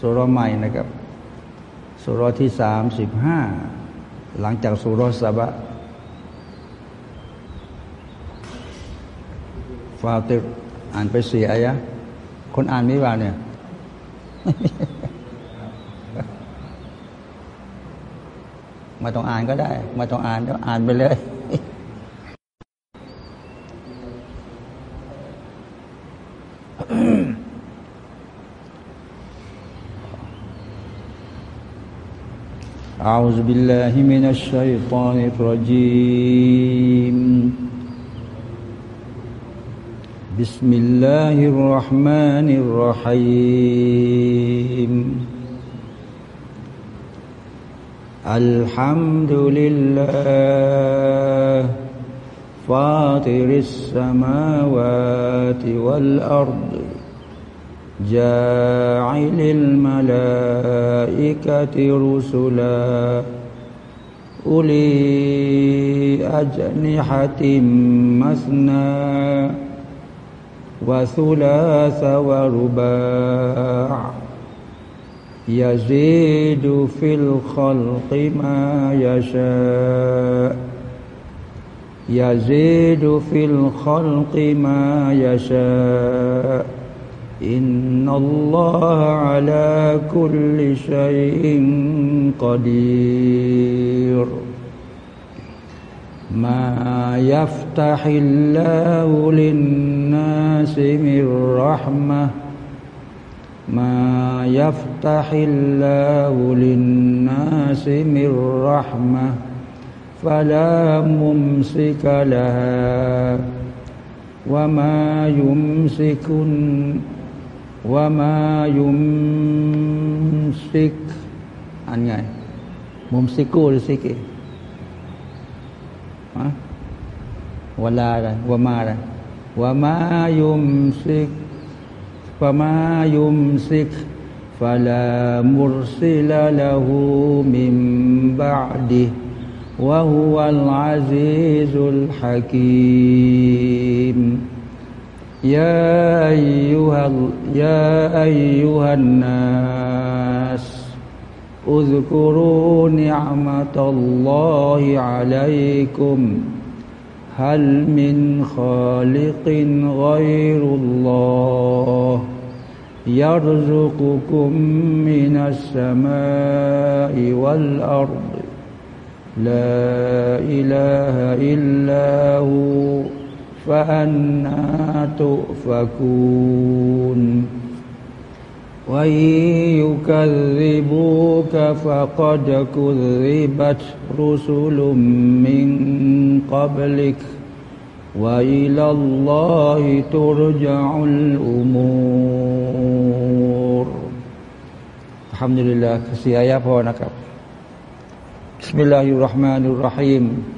สุรใหม่นะครับสุรที่สามสิบห้าหลังจากสุรสบะฟาติอ่านไปสี่อายะคนอ่านไม่ว่าเนี่ยมาต้องอ่านก็ได้ มาต้องอ่านก็อ่านไปเลย أعوذ بالله من الشيطان الرجيم. بسم الله الرحمن الرحيم. الحمد لله فاطر السماوات والأرض. جاعل الملائكة رسلا. أولي أجنحة مثنى وثلاث ورباع. يزيد في الخلق ما يشاء. يزيد في الخلق ما يشاء. إن الله على كل شيء قدير. ما يفتح الله للناس من رحمة ما يفتح الله للناس من رحمة فلا ممسك لها وما يمسك ว่ามายุมสิกอันไงมุมสิกูหรือสิกิฮะวลาอะไรว่ามาอะไรว่ามายุมสิกว่ามายุมสิก فلا مرسل له من بعده وهو العزيز الحكيم يا أيها, يا أيها الناس اذكروا نعمة الله عليكم. هل من خالق غير الله؟ يرزقكم من السماء والأرض. لا إله إلا هو. فأنا تؤفكون. وإن يكذبوك فقد كذبت رسل من قبلك. وإلى الله ترجع الأمور. الحمد لله سيايا فونك بسم الله الرحمن الرحيم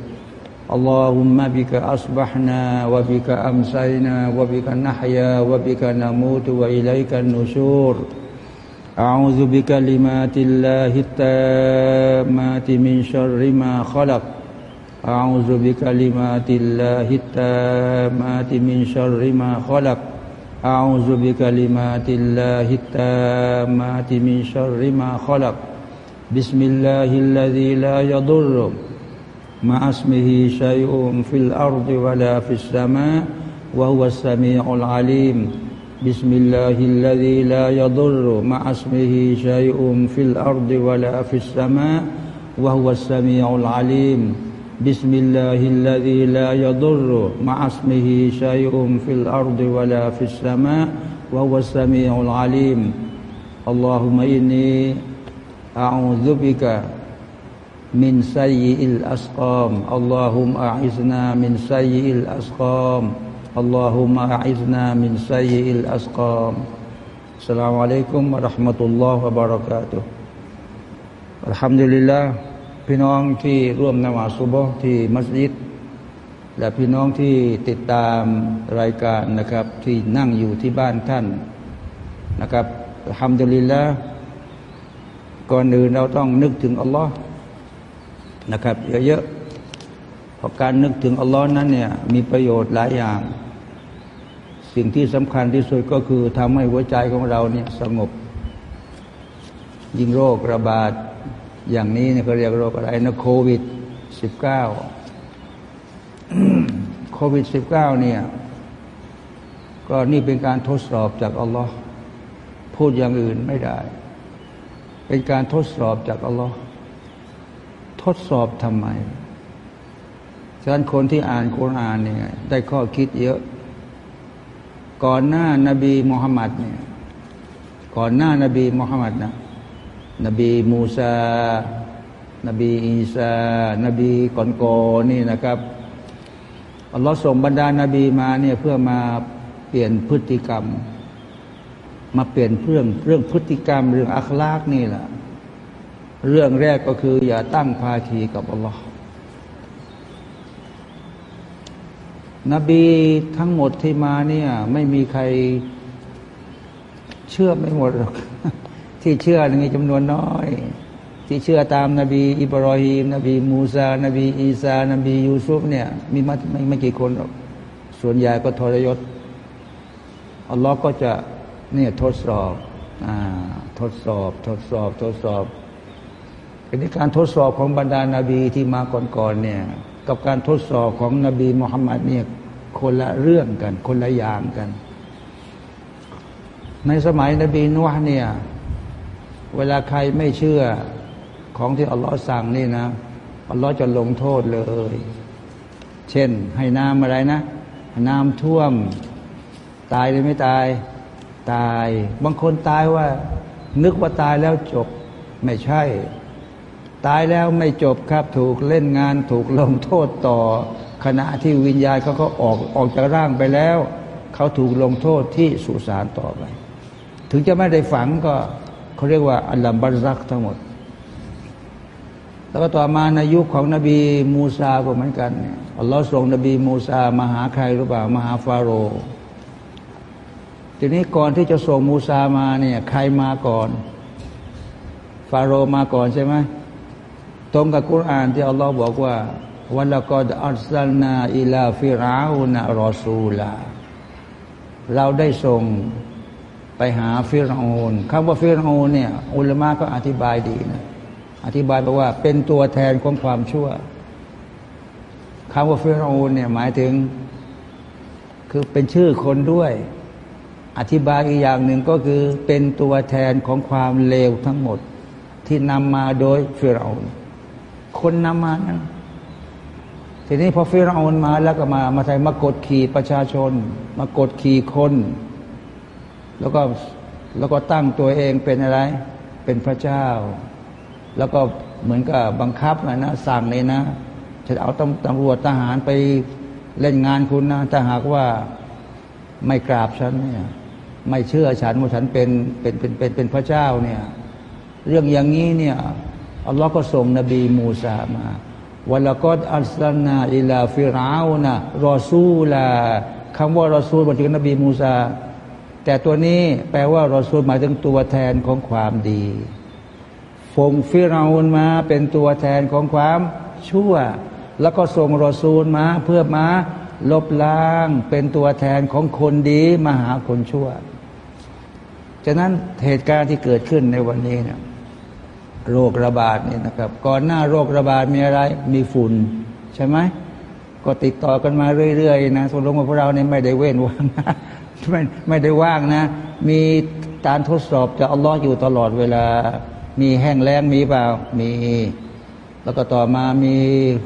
اللهم بك أصبحنا وبك أمسينا وبك نحيا وبك نموت وإليك النشور. أعوذ بكلمات الله التامات من شر ما خلق. أعوذ بكلمات الله التامات من شر ما خلق. أعوذ بكلمات الله التامات من شر ما خلق. بسم الله الذي لا يضر. مع اسمه شيء في الأرض ولا في السماء وهو السميع العليم. بسم الله الذي لا يضر مع اسمه شيء في الأرض ولا في السماء وهو السميع العليم. بسم الله الذي لا يضر مع اسمه شيء في الأرض ولا في السماء وهو السميع العليم. اللهم إني أعوذ بك من سيء الأسقام اللهم أعزنا من سيء الأسقام اللهم أعزنا من سيء الأسقام السلام عليكم ورحمة الله وبركاته الحمد لله พี่น้องที่ร่วมนมาสุบที่มัสยิด และพี่น้องที่ติดตามรายการนะครับ ที่นั่งอยู่ที่บ้านท่านนะครับทำดุลิลละก่อนอื่นเราต้องนึกถึงอัลลอฮ์ นะครับ เยอะๆเพราะการนึกถึงอัลลอฮ์นั้นเนี่ยมีประโยชน์หลายอย่าง สิ่งที่สำคัญที่สุดก็คือทำให้หัวใจของเราเนี่ยสงบ ยิ่งโรคระบาดอย่างนี้เนี่ยเขาเรียกโรคอะไรนะโควิดสิบเก้าโควิดสิบเก้าเนี่ยก็นี่เป็นการทดสอบจากอัลลอฮ์พูดอย่างอื่นไม่ได้ เป็นการทดสอบจากอัลลอฮ์ ทดสอบทำไม ฉะนั้นคนที่อ่านคุรานเนี่ยได้ข้อคิดเยอะ ก่อนหน้านาบีมุฮัมมัดเนี่ย ก่อนหน้านาบีมุฮัมมัดนะนบีมูซา นบีอีสานบีก่อนกอนี่นะครับอัลลอฮ์ส่งบรรดานาบีมาเนี่ยเพื่อมาเปลี่ยนพฤติกรรม มาเปลี่ยนเรื่องเรื่องพฤติกรรมเรื่องอัคลากนี่แหละ เรื่องแรกก็คือ อย่าตั้งภาคีกับอัลลอฮ์นบีทั้งหมดที่มาเนี่ย ไม่มีใครเชื่อไม่หมดหรอกที่เชื่อมีจำนวนน้อย ที่เชื่อตามนาบีอิบรอฮีมนบีมูซา นบีอีสานบียูซุฟเนี่ย มีไม่ไม่ไม่กี่คนหรอกส่วนใหญ่ก็ทรยศอัลลอฮ์ก็จะเนี่ยทดสอบอทดสอบ ทดสอบ ทดสอบ เป็นการทดสอบของบรรดานาบีที่มาก่อนๆเนี่ย กับการทดสอบของนบีมุฮัมมัดเนี่ยคนละเรื่องกัน คนละอย่างกัน ในสมัยนบีนุฮ์เนี่ย เวลาใครไม่เชื่อของที่อัลลอฮ์สั่งนี่นะอัลลอฮ์จะลงโทษเลย เช่น ให้น้ำอะไรนะ น้ำท่วม ตายหรือไม่ตาย ตาย บางคนตายว่า นึกว่าตายแล้วจบ ไม่ใช่ ตายแล้วไม่จบครับถูกเล่นงานถูกลงโทษต่อ ขณะที่วิญญาณเขาก็ออกออกจากร่างไปแล้ว เขาถูกลงโทษที่สุสานต่อไป ถึงจะไม่ได้ฝังก็เขาเรียกว่าอัลลัมบัซักทั้งหมด แล้วก็ต่อมาในยุคของนบีมูซาก็เหมือนกันอัลลอฮ์ส่งนบีมูซามาหาใครหรือเปล่ามาหาฟาโรห์ทีนี้ก่อนที่จะส่งมูซามาเนี่ยใครมาก่อน ฟาโรห์มาก่อนใช่ไหม ตรงกับกุรอานที่อัลลอฮ์บอกว่าวันละกอดอัลซัลนาอิลาฟิราอุนารอซูลาเราได้ส่งไปหาฟิรโอนคำว่าฟิรโอนเนี่ยอุลมะก็อธิบายดีนะอธิบายบอกว่าเป็นตัวแทนของความชั่วคำว่าฟิรโอนเนี่ยหมายถึง คือเป็นชื่อคนด้วย อธิบายอีกอย่างหนึ่งก็คือเป็นตัวแทนของความเลวทั้งหมด ที่นำมาโดยฟิรโอน คนนำมานะทีนี้พอฟิรโอนมาแล้วก็มามาใช้มากดขี่ประชาชน มากดขี่คน แล้วก็แล้วก็ตั้งตัวเองเป็นอะไร เป็นพระเจ้า แล้วก็เหมือนกับบังคับนะนะสั่งเลยนะจะเอาตำตำรวจทหารไปเล่นงานคุณนะถ้าหากว่าไม่กราบฉันเนี่ยไม่เชื่อฉันว่าฉันเป็นเป็นเป็นเป็นเป็นพระเจ้าเนี่ย เรื่องอย่างนี้เนี่ย อัลลอฮ์ก็ส่งนบีมูซามาวันละก็อัลสลานาอิลาฟิราอนะรอซูลาคำว่ารอซูลหมายถึงนบีมูซา แต่ตัวนี้แปลว่ารอซูลหมายถึงตัวแทนของความดีฟงฟิราอุนมาเป็นตัวแทนของความชั่ว แล้วก็ส่งรอซูลมาเพื่อมาลบล้างเป็นตัวแทนของคนดีมาหาคนชั่ว ฉะนั้นเหตุการณ์ที่เกิดขึ้นในวันนี้เนี่ย โรคระบาดนี่นะครับ ก่อนหน้าโรคระบาดมีอะไรมีฝุ่น ใช่ไหมก็ติดต่อกันมาเรื่อยๆนะส่วนลงมาพวกเราเนี่ยไม่ได้เว้นว่างไม่ไม่ได้ว่างนะ มีการทดสอบจากอัลลอฮ์อยู่ตลอดเวลา มีแห้งแล้งมีเปล่ามี แล้วก็ต่อมามี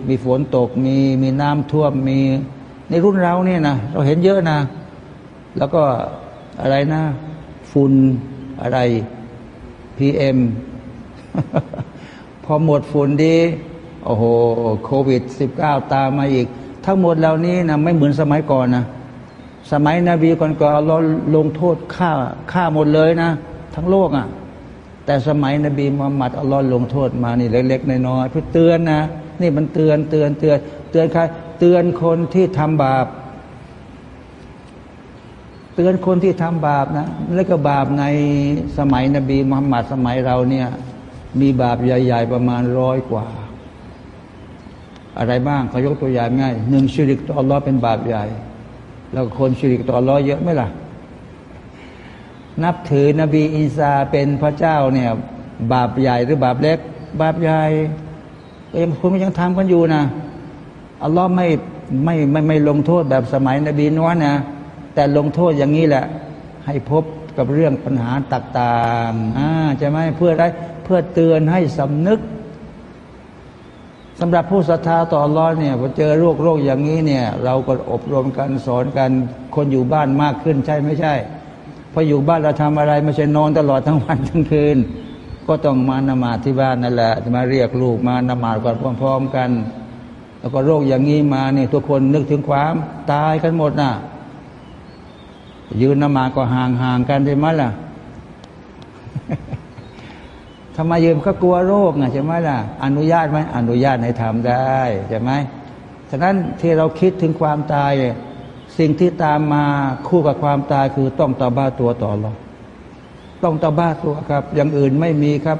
มีฝนตก มีมีน้ำท่วมมีในรุ่นเราเนี่ยนะเราเห็นเยอะนะ แล้วก็อะไรนะ ฝุ่นอะไรพีเอ็ม พอหมดฝุ่นดี โอ้โหโควิดสิบเก้าตามมาอีก ทั้งหมดเหล่านี้นะไม่เหมือนสมัยก่อนนะ สมัยนบีก่อนก็เราลงโทษฆ่าฆ่าหมดเลยนะ ทั้งโลกอะ่ะ แต่สมัยนบีมุฮัมมัดอัลลอฮ์ลงโทษมานี่เล็กๆน้อยๆเพื่อเตือนนะนี่มันเตือนเตือนเตือนเตือนใครเตือนคนที่ทำบาป เตือนคนที่ทำบาปนะ แล้วก็บาปในสมัยนบีมุฮัมมัดสมัยเราเนี่ย มีบาปใหญ่ ๆ ประมาณร้อยกว่า อะไรบ้างเขายกตัวอย่างง่ายหนึ่งชิริกต่ออัลลอเป็นบาปใหญ่ แล้วคนชิริกต่ออัลลอเยอะไหมล่ะ นับถือนบีอีสาเป็นพระเจ้าเนี่ย บาปใหญ่หรือบาปเล็ก บาปใหญ่เอ็มคุณยังทำกันอยู่นะอัลลอฮ์ไม่ไม่ไม่ไม่ลงโทษแบบสมัยนบีน้อยนะแต่ลงโทษอย่างนี้แหละ ให้พบกับเรื่องปัญหาต่างๆอ่าจะไม่เพื่ออะไร เพื่อเตือนให้สำนึกสำหรับผู้ศรัทธาต่ออัลอฮ์เนี่ยพอเจอโรคโรคอย่างนี้เนี่ย เราก็อบรมกันสอนกันคนอยู่บ้านมากขึ้นใช่ไม่ใช่พออยู่บ้านเราทำอะไรไม่ใช่นอนตลอดทั้งวันทั้งคืน ก็ต้องมานมาที่บ้านนั่นแหละจะมาเรียกลูกมานมาก่อนพร้อม ๆกัน แล้วก็โรคอย่างนี้มาเนี่ยทุกคนนึกถึงความตายกันหมดนะยืนนมาก็ห่างๆกันใช่ไหมล่ะ ทำไมยืมก็กลัวโรคไงใช่ไหมล่ะ อนุญาตไหมอนุญาตให้ทำได้ใช่ไหมฉะนั้นที่เราคิดถึงความตาย สิ่งที่ตามมาคู่กับความตายคือต้องตาบ้าตัวต่อรอต้องตาบ้าตัวครับ อย่างอื่นไม่มีครับ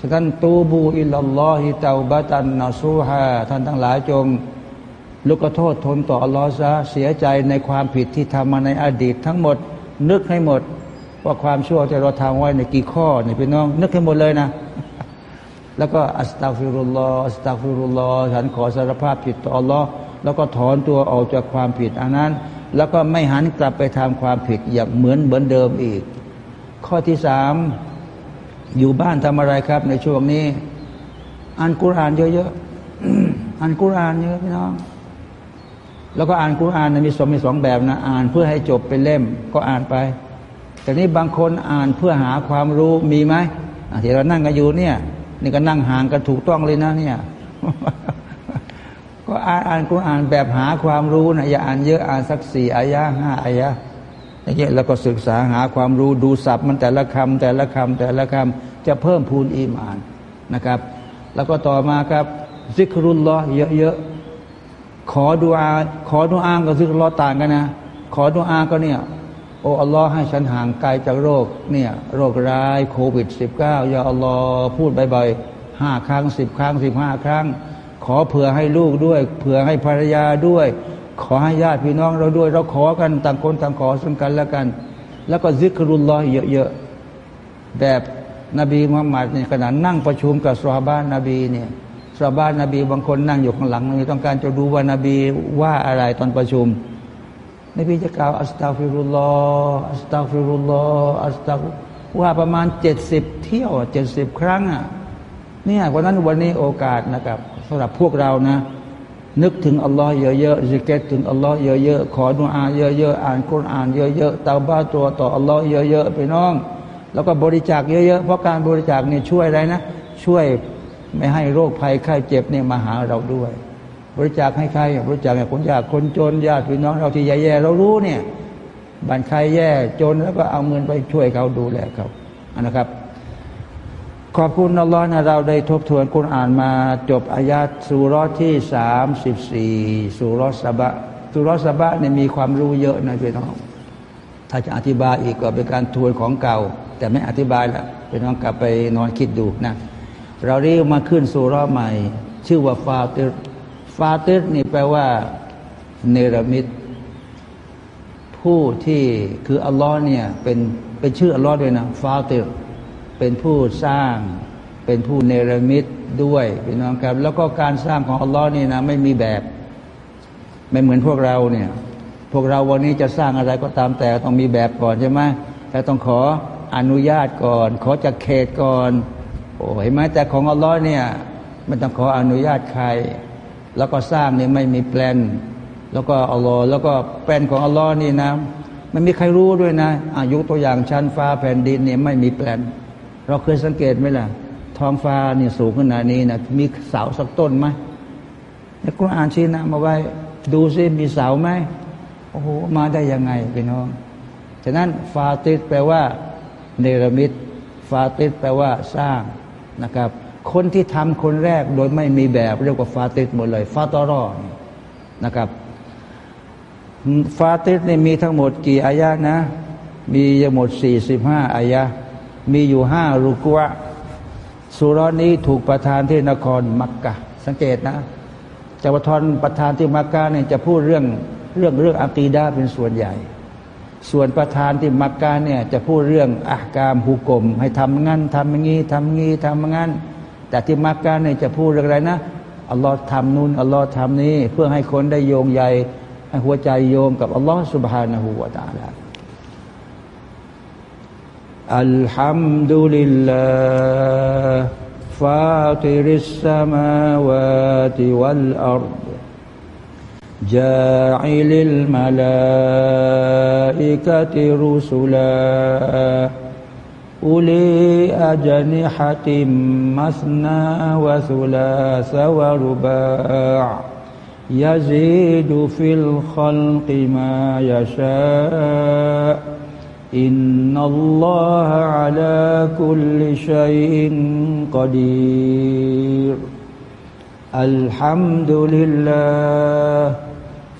ฉะนั้นตูบูอิลลอฮิเตาบาตันนาซูฮาท่านทั้งหลายจงลุกโทษทนต่ออัลลอฮ์ซะเสียใจในความผิดที่ทำมาในอดีตทั้งหมด นึกให้หมด ว่าความชั่วที่เราทำไว้ในกี่ข้อนี่พี่น้อง นึกให้หมดเลยนะ แล้วก็อัสตัฟิรุลลออัสตัฟิรุลลอฉันขอสารภาพผิดต่ออัลลอฮ์แล้วก็ถอนตัวออกจากความผิดอันนั้น แล้วก็ไม่หันกลับไปทำความผิดอย่างเหมือนเหมือนเดิมอีก ข้อที่สามอยู่บ้านทำอะไรครับ ในช่วงนี้อ่านกุรานเยอะๆอ่านกุรานเยอะพี่น้องแล้วก็อ่านกุรานมีสองมีสองแบบนะ อ่านเพื่อให้จบเป็นเล่ม ก็อ่านไป แต่นี้บางคนอ่านเพื่อหาความรู้มีไหมที่เรานั่งกันอยู่เนี่ย นี่ก็นั่งห่างกันถูกต้องเลยนะเนี่ย ก็อ่านอ่านกุรอานแบบหาความรู้นะอย่าอ่านเยอะอ่านสักสี่อายะห้าอายะอย่างเงี้ยแล้วก็ศึกษาหาความรู้ดูศัพท์มันแต่ละคำแต่ละคำแต่ละคำจะเพิ่มพูนอีมานนะครับ แล้วก็ต่อมาครับซิกรุลลอเยอะๆขอดูอาขอดูอากับซิกรุลลอต่างกันนะ ขอดูอาก็เนี่ย โอ้อัลลอฮ์ให้ฉันห่างไกลจากโรคเนี่ยโรคร้ายโควิดสิบเก้าอย่าอัลลอฮ์พูดบ่อยๆห้าครั้งสิบครั้งสิบห้าครั้ง ขอเผื่อให้ลูกด้วย เผื่อให้ภรรยาด้วย ขอให้ญาติพี่น้องเราด้วย เราขอกันต่างคนต่างขอซึ่งกันและกัน แล้วก็ซิกรุลลอฮ์เยอะๆแบบนบีมุฮัมมัดเนี่ยขณะนั่งประชุมกับซอฮาบะฮ์นบีเนี่ยซอฮาบะฮ์นบีบางคนนั่งอยู่ข้างหลังนี่ต้องการจะดูว่านบีว่าอะไรตอนประชุม นบีจะกล่าวأستغفر الله أستغفر الله อัสตัฟว่าประมาณเจ็ดสิบเที่ยวเจ็ดสิบครั้งอะเนี่ยวันนั้นวันนี้โอกาสนะครับสำหรับพวกเรานะ นึกถึงอัลลอฮ์เยอะๆซิเกรถึงอัลลอฮ์เยอะๆขอดุอาเยอะๆอ่านคุรานเยอะๆเตาบ้าตัวต่ออัลลอฮ์เยอะๆไปน้อง แล้วก็บริจาคเยอะๆเพราะการบริจาคนี่ช่วยอะไรนะ ช่วยไม่ให้โรคภัยไข้เจ็บเนี่ยมาหาเราด้วย บริจาคให้ใครบริจาคให้คนยากคนจนญาติพี่น้องเราที่แย่ๆเรารู้เนี่ยบ้านใครแย่จนแล้วก็เอาเงินไปช่วยเขาดูแลเขานะครับ ขอบคุณอัลลอฮ์นะเราได้ทบทวนคุณอ่านมาจบอายัดสุรที่สามสิบสี่สุรสบะสุรสบะเนี่ยมีความรู้เยอะนะพี่น้อง ถ้าจะอธิบายอีกก็เป็นการทวนของเก่า แต่ไม่อธิบายละพี่น้องกลับไปนอนคิดดูนะ เราเรียกมาขึ้นสุรใหม่ ชื่อว่าฟาติร ฟาติรนี่แปลว่า เนรมิต ผู้ที่คืออัลลอฮ์เนี่ยเป็นเป็นชื่ออัลลอฮ์ด้วยนะฟาติรเป็นผู้สร้าง เป็นผู้เนรมิตด้วยพี่น้องครับ แล้วก็การสร้างของอัลลอฮ์นี่นะไม่มีแบบ ไม่เหมือนพวกเราเนี่ย พวกเราวันนี้จะสร้างอะไรก็ตามแต่ต้องมีแบบก่อนใช่ไหมแต่ต้องขออนุญาตก่อน ขอจากเขตก่อน โอ้เห็นไหมแต่ของอัลลอฮ์เนี่ยไม่ต้องขออนุญาตใคร แล้วก็สร้างนี่ไม่มีแปลน แล้วก็อัลลอฮ์แล้วก็แปลนของอัลลอฮ์นี่นะไม่มีใครรู้ด้วยนะอายุตัวอย่างชั้นฟ้าแผ่นดินเนี่ยไม่มีแปลน เราเคยสังเกตไหมล่ะ ท้องฟ้าเนี่ยสูงขนาดนี้นะมีเสาสักต้นไหมในกุรอานชี้นะมาไว้ ดูซิมีเสาไหมโอ้โหมาได้ยังไงพี่น้อง ฉะนั้นฟาติสแปลว่า เนรมิตฟาติสแปลว่าสร้างนะครับ คนที่ทำคนแรกโดยไม่มีแบบเรียกว่าฟาติสหมดเลยฟาตอรอนะครับ ฟาติสนี่มีทั้งหมดกี่อายะนะ มีทั้งหมดสี่สิบห้าอายะ มีอยู่ห้ารุกวะสุรนี้ถูกประทานที่นครมักกะ สังเกตนะจะประทานประทานที่มักกะเนี่ยจะพูดเรื่องเรื่องเรื่องอักีดาเป็นส่วนใหญ่ ส่วนประธานที่มักกะเนี่ยจะพูดเรื่องอักามหุกลมให้ทำงั้นทำงี้ทำงี้ทำงั้น แต่ที่มักกะเนี่ยจะพูดเรื่องอะไรนะอัลลอฮ์ทำนู่นอัลลอฮ์ทำนี้ เพื่อให้คนได้โยงใยให้หัวใจโยงกับอัลลอฮ์สุบฮานะฮูวาตาลา الحمد لله فاطر السماوات والأرض جاعل الملائكة رسلا أولي أجنحة مثنى وثلاث ورباع. يزيد في الخلق ما يشاء. إن الله على كل شيء قدير. الحمد لله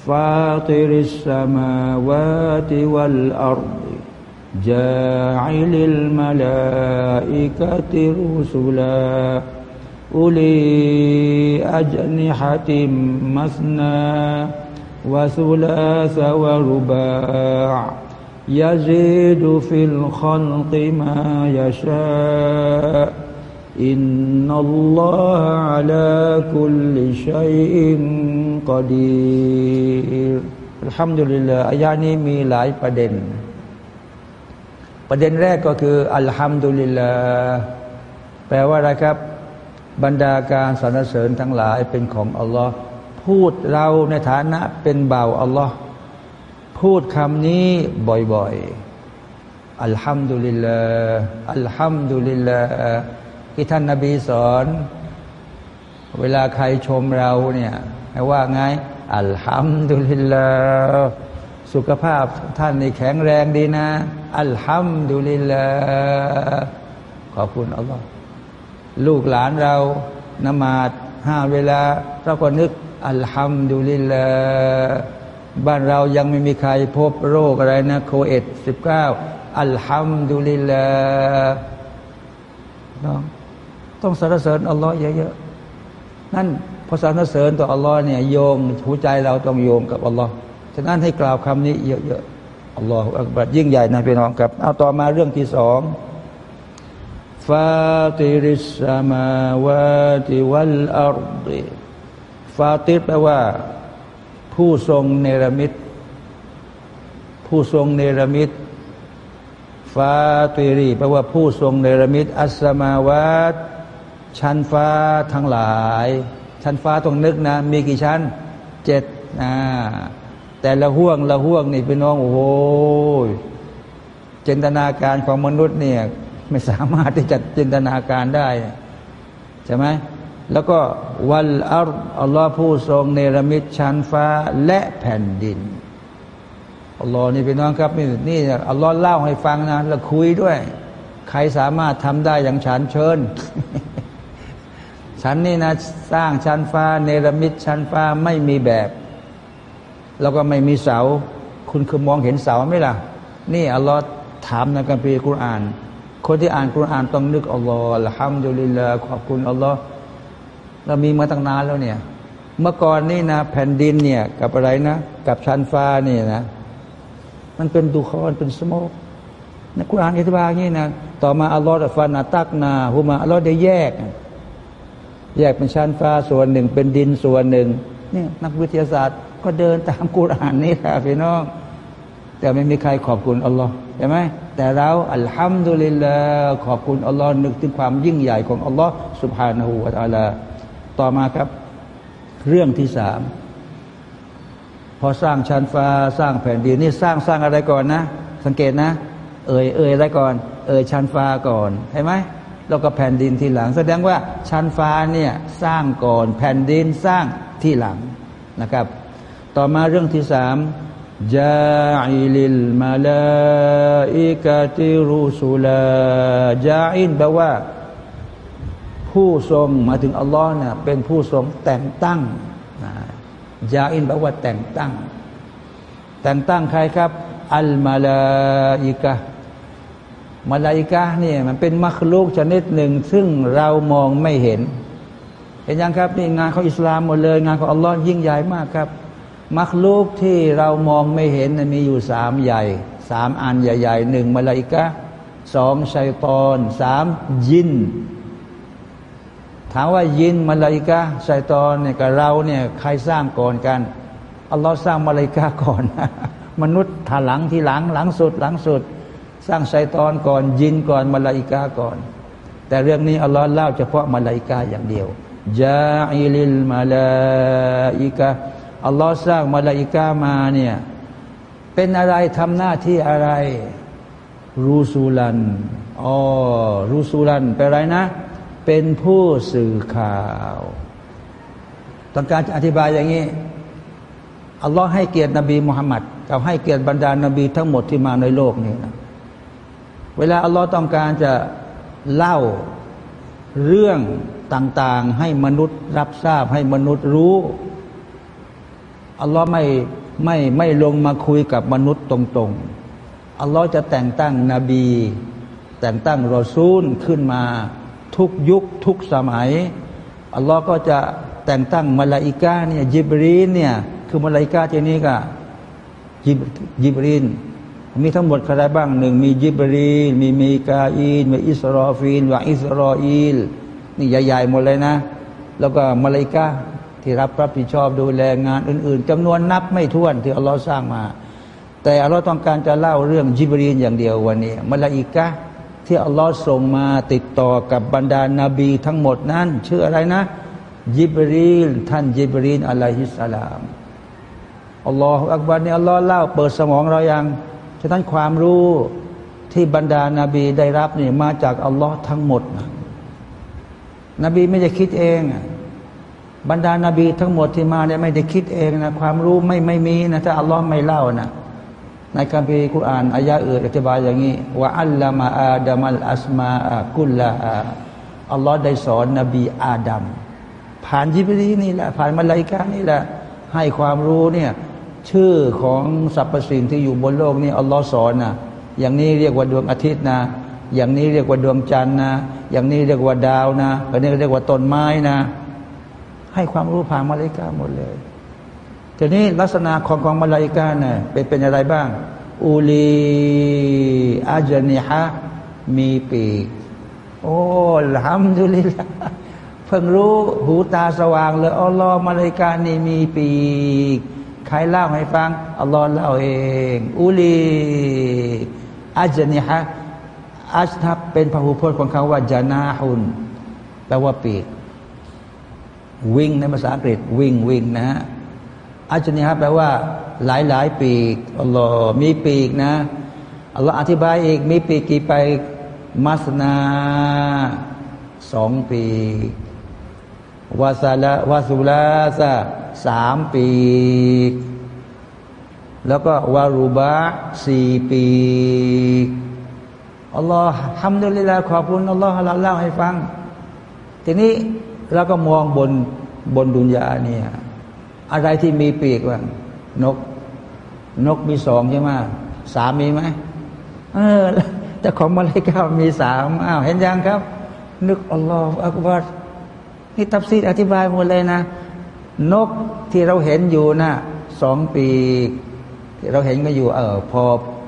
فاطر السماوات والأرض. جاعل الملائكة رسلا أولي أجنحة مثنى وثلاث ورباع يزيد في الخلق ما يشاء إن الله على كل شيء قدير الحمد لله อายานี้มีหลายประเด็น ประเด็นแรกก็คืออัลฮัมดุลิลลาแปลว่าอะไรครับ บรรดาการสรรเสริญทั้งหลายเป็นของอัลลอฮ์พูดเราในฐานะเป็นบ่าวอัลลอฮ์พูดคำนี้บ่อยๆ อัลฮัมดุลิลลาอัลฮัมดุลิลลาที่ท่านนาบีสอน เวลาใครชมเราเนี่ยให้ว่าไง อัลฮัมดุลิลลา สุขภาพท่านนี่แข็งแรงดีนะ อัลฮัมดุลิลลาขอบคุณอัลลอฮ์ลูกหลานเรานมาดห้าเวลาเราก็นึก อัลฮัมดุลิลลาบ้านเรายังไม่มีใครพบโรคอะไรนะ โคเอดสิบเก้าอัลฮัมดุลิลลาน้องต้องสรรเสริญอัลลอฮ์เยอะๆนั่นพอสรรเสริญต่ออัลลอฮ์เนี่ยโยงหัวใจเราต้องโยงกับอัลลอฮ์ ฉะนั้นให้กล่าวคำนี้เยอะๆالله أكبر ยิ่งใหญ่นะพี่น้องครับ เอาต่อมาเรื่องที่สองفاطر السماوات والأرض فاطر แปลว่า ผู้ทรงเนรมิต ผู้ทรงเนรมิตฟาตุรีแปลว่าผู้ทรงเนรมิต อัสมาวัตชั้นฟ้าทั้งหลาย ชั้นฟ้าต้องนึกนะ มีกี่ชั้นเจ็ดนะ แต่ละห่วงละห่วงนี่พี่น้องโอ้โหจินตนาการของมนุษย์เนี่ยไม่สามารถที่จะจินตนาการได้ใช่ไหมแล้วก็วัลอัลอัลลอฮ์ผู้ทรงเนรมิตชั้นฟ้าและแผ่นดินอัลลอฮ์นี่พี่น้องครับนี่นี่อัลลอฮ์เล่าให้ฟังนะแล้วคุยด้วย ใครสามารถทำได้อย่างฉันเชิญ ฉันนี่นะสร้างชั้นฟ้า เนรมิตชั้นฟ้าไม่มีแบบ แล้วก็ไม่มีเสา คุณคือมองเห็นเสาไหมล่ะ นี่อัลลอฮ์ถามในกัมภีร์กุรอาน คนที่อ่านกุรอานต้องนึกอัลลอฮ์ละฮัมดุลิลลาขอบคุณอัลลอฮ์เรามีมาตั้งนานแล้วเนี่ย เมื่อก่อนนี่นะ แผ่นดินเนี่ย กับอะไรนะ กับชั้นฟ้านี่นะ มันเป็นดุคอนเป็นสโมกในกุรอานอธิบายอย่างนี้นะ ต่อมาอัลลอฮฺฟานาตักนาฮุมาอัลลอฮฺได้แยก แยกเป็นชั้นฟ้าส่วนหนึ่ง เป็นดินส่วนหนึ่งนี่นักวิทยาศาสตร์ ก็เดินตามกุรานนี่แหละพี่น้อง แต่ไม่มีใครขอบคุณอัลลอฮ์ใช่ไหมแต่เราอัลฮัมดุลิลลาห์ขอบคุณอัลลอฮ์นึกถึงความยิ่งใหญ่ของอัลลอฮ์สุบฮานาหูอัลลอฮ์ต่อมาครับ เรื่องที่สามพอสร้างชั้นฟ้าสร้างแผ่นดินนี่สร้างสร้างอะไรก่อนนะ สังเกตนะ เอ่ยเอ่ยอะไรก่อน เอ่ยชั้นฟ้าก่อนใช่ไหมแล้วก็แผ่นดินทีหลัง แสดงว่าชั้นฟ้าเนี่ยสร้างก่อนแผ่นดินสร้างที่หลังนะครับ ต่อมาเรื่องที่สามจาอิลิลมาลาอิกาติรุสุลาจาอินแปลว่า ผู้ทรงมาถึงอัลลอฮ์เนี่ยเป็นผู้ทรงแต่งตั้งจาอินแปลว่าแต่งตั้ง แต่งตั้งใครครับ อัลมาลาอิกะมาลาอิกะเนี่ยมันเป็นมัคลูกชนิดหนึ่ง ซึ่งเรามองไม่เห็น เห็นยังครับนี่งานของอิสลามหมดเลย งานของอัลลอฮ์ยิ่งใหญ่มากครับ มักลูกที่เรามองไม่เห็นมีอยู่สามใหญ่สามอันใหญ่ๆหนึ่งมาลาอิกะสองชัยตอนสามยิน ถามว่ายินมาลาอิกะชัยตอนเนี่ยกับเราเนี่ยใครสร้างก่อนกันอัลลอฮ์สร้างมาลาอิกะก่อน มนุษย์ทีหลังทีหลังหลังสุดหลังสุด สร้างชัยตอนก่อนยินก่อนมาลาอิกะก่อน แต่เรื่องนี้อัลลอฮ์เล่าเฉพาะมาลาอิกะอย่างเดียวجاعل الملائكة อัลลอฮ์สร้างมาลาอิกามาเนี่ยเป็นอะไรทำหน้าที่อะไร รูซูลันอ๋อรูซูลันเป็นอะไรนะ เป็นผู้สื่อข่าวต้องการจะอธิบายอย่างนี้อัลลอฮ์ให้เกียรตินบีมุฮัมมัดกับให้เกียรติบรรดานบีทั้งหมดที่มาในโลกนี้นะเวลาอัลลอฮ์ต้องการจะเล่าเรื่องต่างๆ ให้มนุษย์รับทราบให้มนุษย์รู้ อัลลอฮ์ไม่ไม่ไม่ลงมาคุยกับมนุษย์ตรงๆ อัลลอฮ์จะแต่งตั้งนบี แต่งตั้งรอซูลขึ้นมาทุกยุคทุกสมัย อัลลอฮ์ก็จะแต่งตั้งมาลาอิกาเนี่ยยิบรีนเนี่ยคือมาลาอิกาเจนี้ก็ยิบยิบรีนมีทั้งหมดใครบ้างหนึ่งมียิบรีนมีมีกาอีนมีอิสรอฟีนวาอิสรออีลนี่ใหญ่ๆหมดเลยนะ แล้วก็มาลาอิกา ที่รับรับผิดชอบดูแลงานอื่น ๆจำนวนนับไม่ถ้วนที่อัลลอฮ์สร้างมา แต่อัลลอฮ์ต้องการจะเล่าเรื่องจิบรีนอย่างเดียววันนี้มลาอิกะที่อัลลอฮ์ส่งมาติดต่อกับบรรดานาบีทั้งหมดนั้น ชื่ออะไรนะจิบรีนท่านจิบรีนอะลัยฮิสสลามอัลลอฮฺอักบารนี่อัลลอฮ์เล่าเปิดสมองเรายังฉะนั้นความรู้ที่บรรดานาบีได้รับนี่มาจากอัลลอฮ์ทั้งหมดนะนบีไม่ได้คิดเอง บรรดานาบีทั้งหมดที่มาเนี่ยไม่ได้คิดเองนะความรู้ไม่ไม่มีนะถ้าอัลลอฮ์ไม่เล่านะในคัมภีร์คุรานอายะอื่นอธิบายอย่างนี้ว่าอัลลอฮ์มาอาดัมัลอัสมากุลลาอัลลอฮ์ได้สอนนบีอาดัมผ่านยิบรีนี่แหละผ่านมาลายกานี่แหละให้ความรู้เนี่ยชื่อของสรรพสิ่งที่อยู่บนโลกนี่อัลลอฮ์สอนนะอย่างนี้เรียกว่าดวงอาทิตย์นะ อย่างนี้เรียกว่าดวงจันทร์นะ อย่างนี้เรียกว่าดาวนะอันนี้เรียกว่าต้นไม้นะ ให้ความรู้ผ่านมาลายกาหมดเลยทีนี้ลักษณะของของมาลายกาเนี่ยเป็นเป็นอะไรบ้าง อูลีอาจนิฮะมีปีก โอ้ลำดุลิละเพิ่งรู้หูตาสว่างเลยอัลลอฮ์มาลายกานี่มีปีก ใครเล่าให้ฟังอัลลอฮ์เล่าเอง อูลีอาจนิฮะอัจทับเป็นพหูพจน์ของเขาว่าจานาฮุนแปลว่าปีก วิ่งในภาษาอังกฤษวิ่งวิ่งนะฮะอาจารย์ครับแปลว่า หลายหลายปีกอัลลอฮ์มีปีกนะอัลลอฮ์อธิบายอีกมีปีกกี่ไปมัสนาสองปีวาซาลวาสุลาซาสามปีแล้วก็วารุบะสี่ปีอัลลอฮ์ทำด้วยลีลาขอบคุณอัลลอฮ์เราเล่าให้ฟัง ทีนี้ แล้วก็มองบนบนดุนยาเนี่ยอะไรที่มีปีกว่านก นกมีสองใช่ไหมสามมีไหมเออ แต่ของมาเลกามีสามอ้าวเห็นยังครับ นึกอัลลอฮฺอักบารนี่ตับซีดอธิบายหมดเลยนะ นกที่เราเห็นอยู่นะสองปีกที่เราเห็นก็อยู่ เออ พอ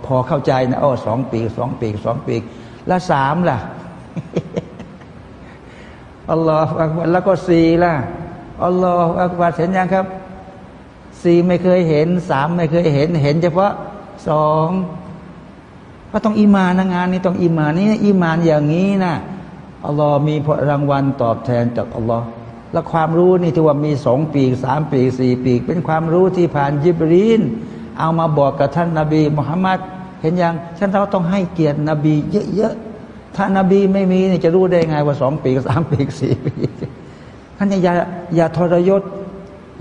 พอเข้าใจนะอ๋อสองปีกสองปีกสองปีก แล้วสามล่ะ อัลลอฮฺอักบารแล้วก็สี่ล่ะอัลลอฮฺอักบารเห็นยังครับสี่ไม่เคยเห็นสามไม่เคยเห็น เห็นเฉพาะสองก็ต้องอิมานะงานนี้ต้องอิมานนี่อิมานอย่างนี้นะอัลลอฮ์มีรางวัลตอบแทนจากอัลลอฮ์และความรู้นี่ที่ว่ามีสองปีสามปีสี่ปีเป็นความรู้ที่ผ่านยิบรีนเอามาบอกกับท่านนาบีมุฮัมมัดเห็นยังฉันเราต้องให้เกียรตินบีเยอะ ถ้านาบีไม่มีนี่จะรู้ได้ไงว่าสองปีสามปีสี่ปีท่านอย่าอย่าทรยศ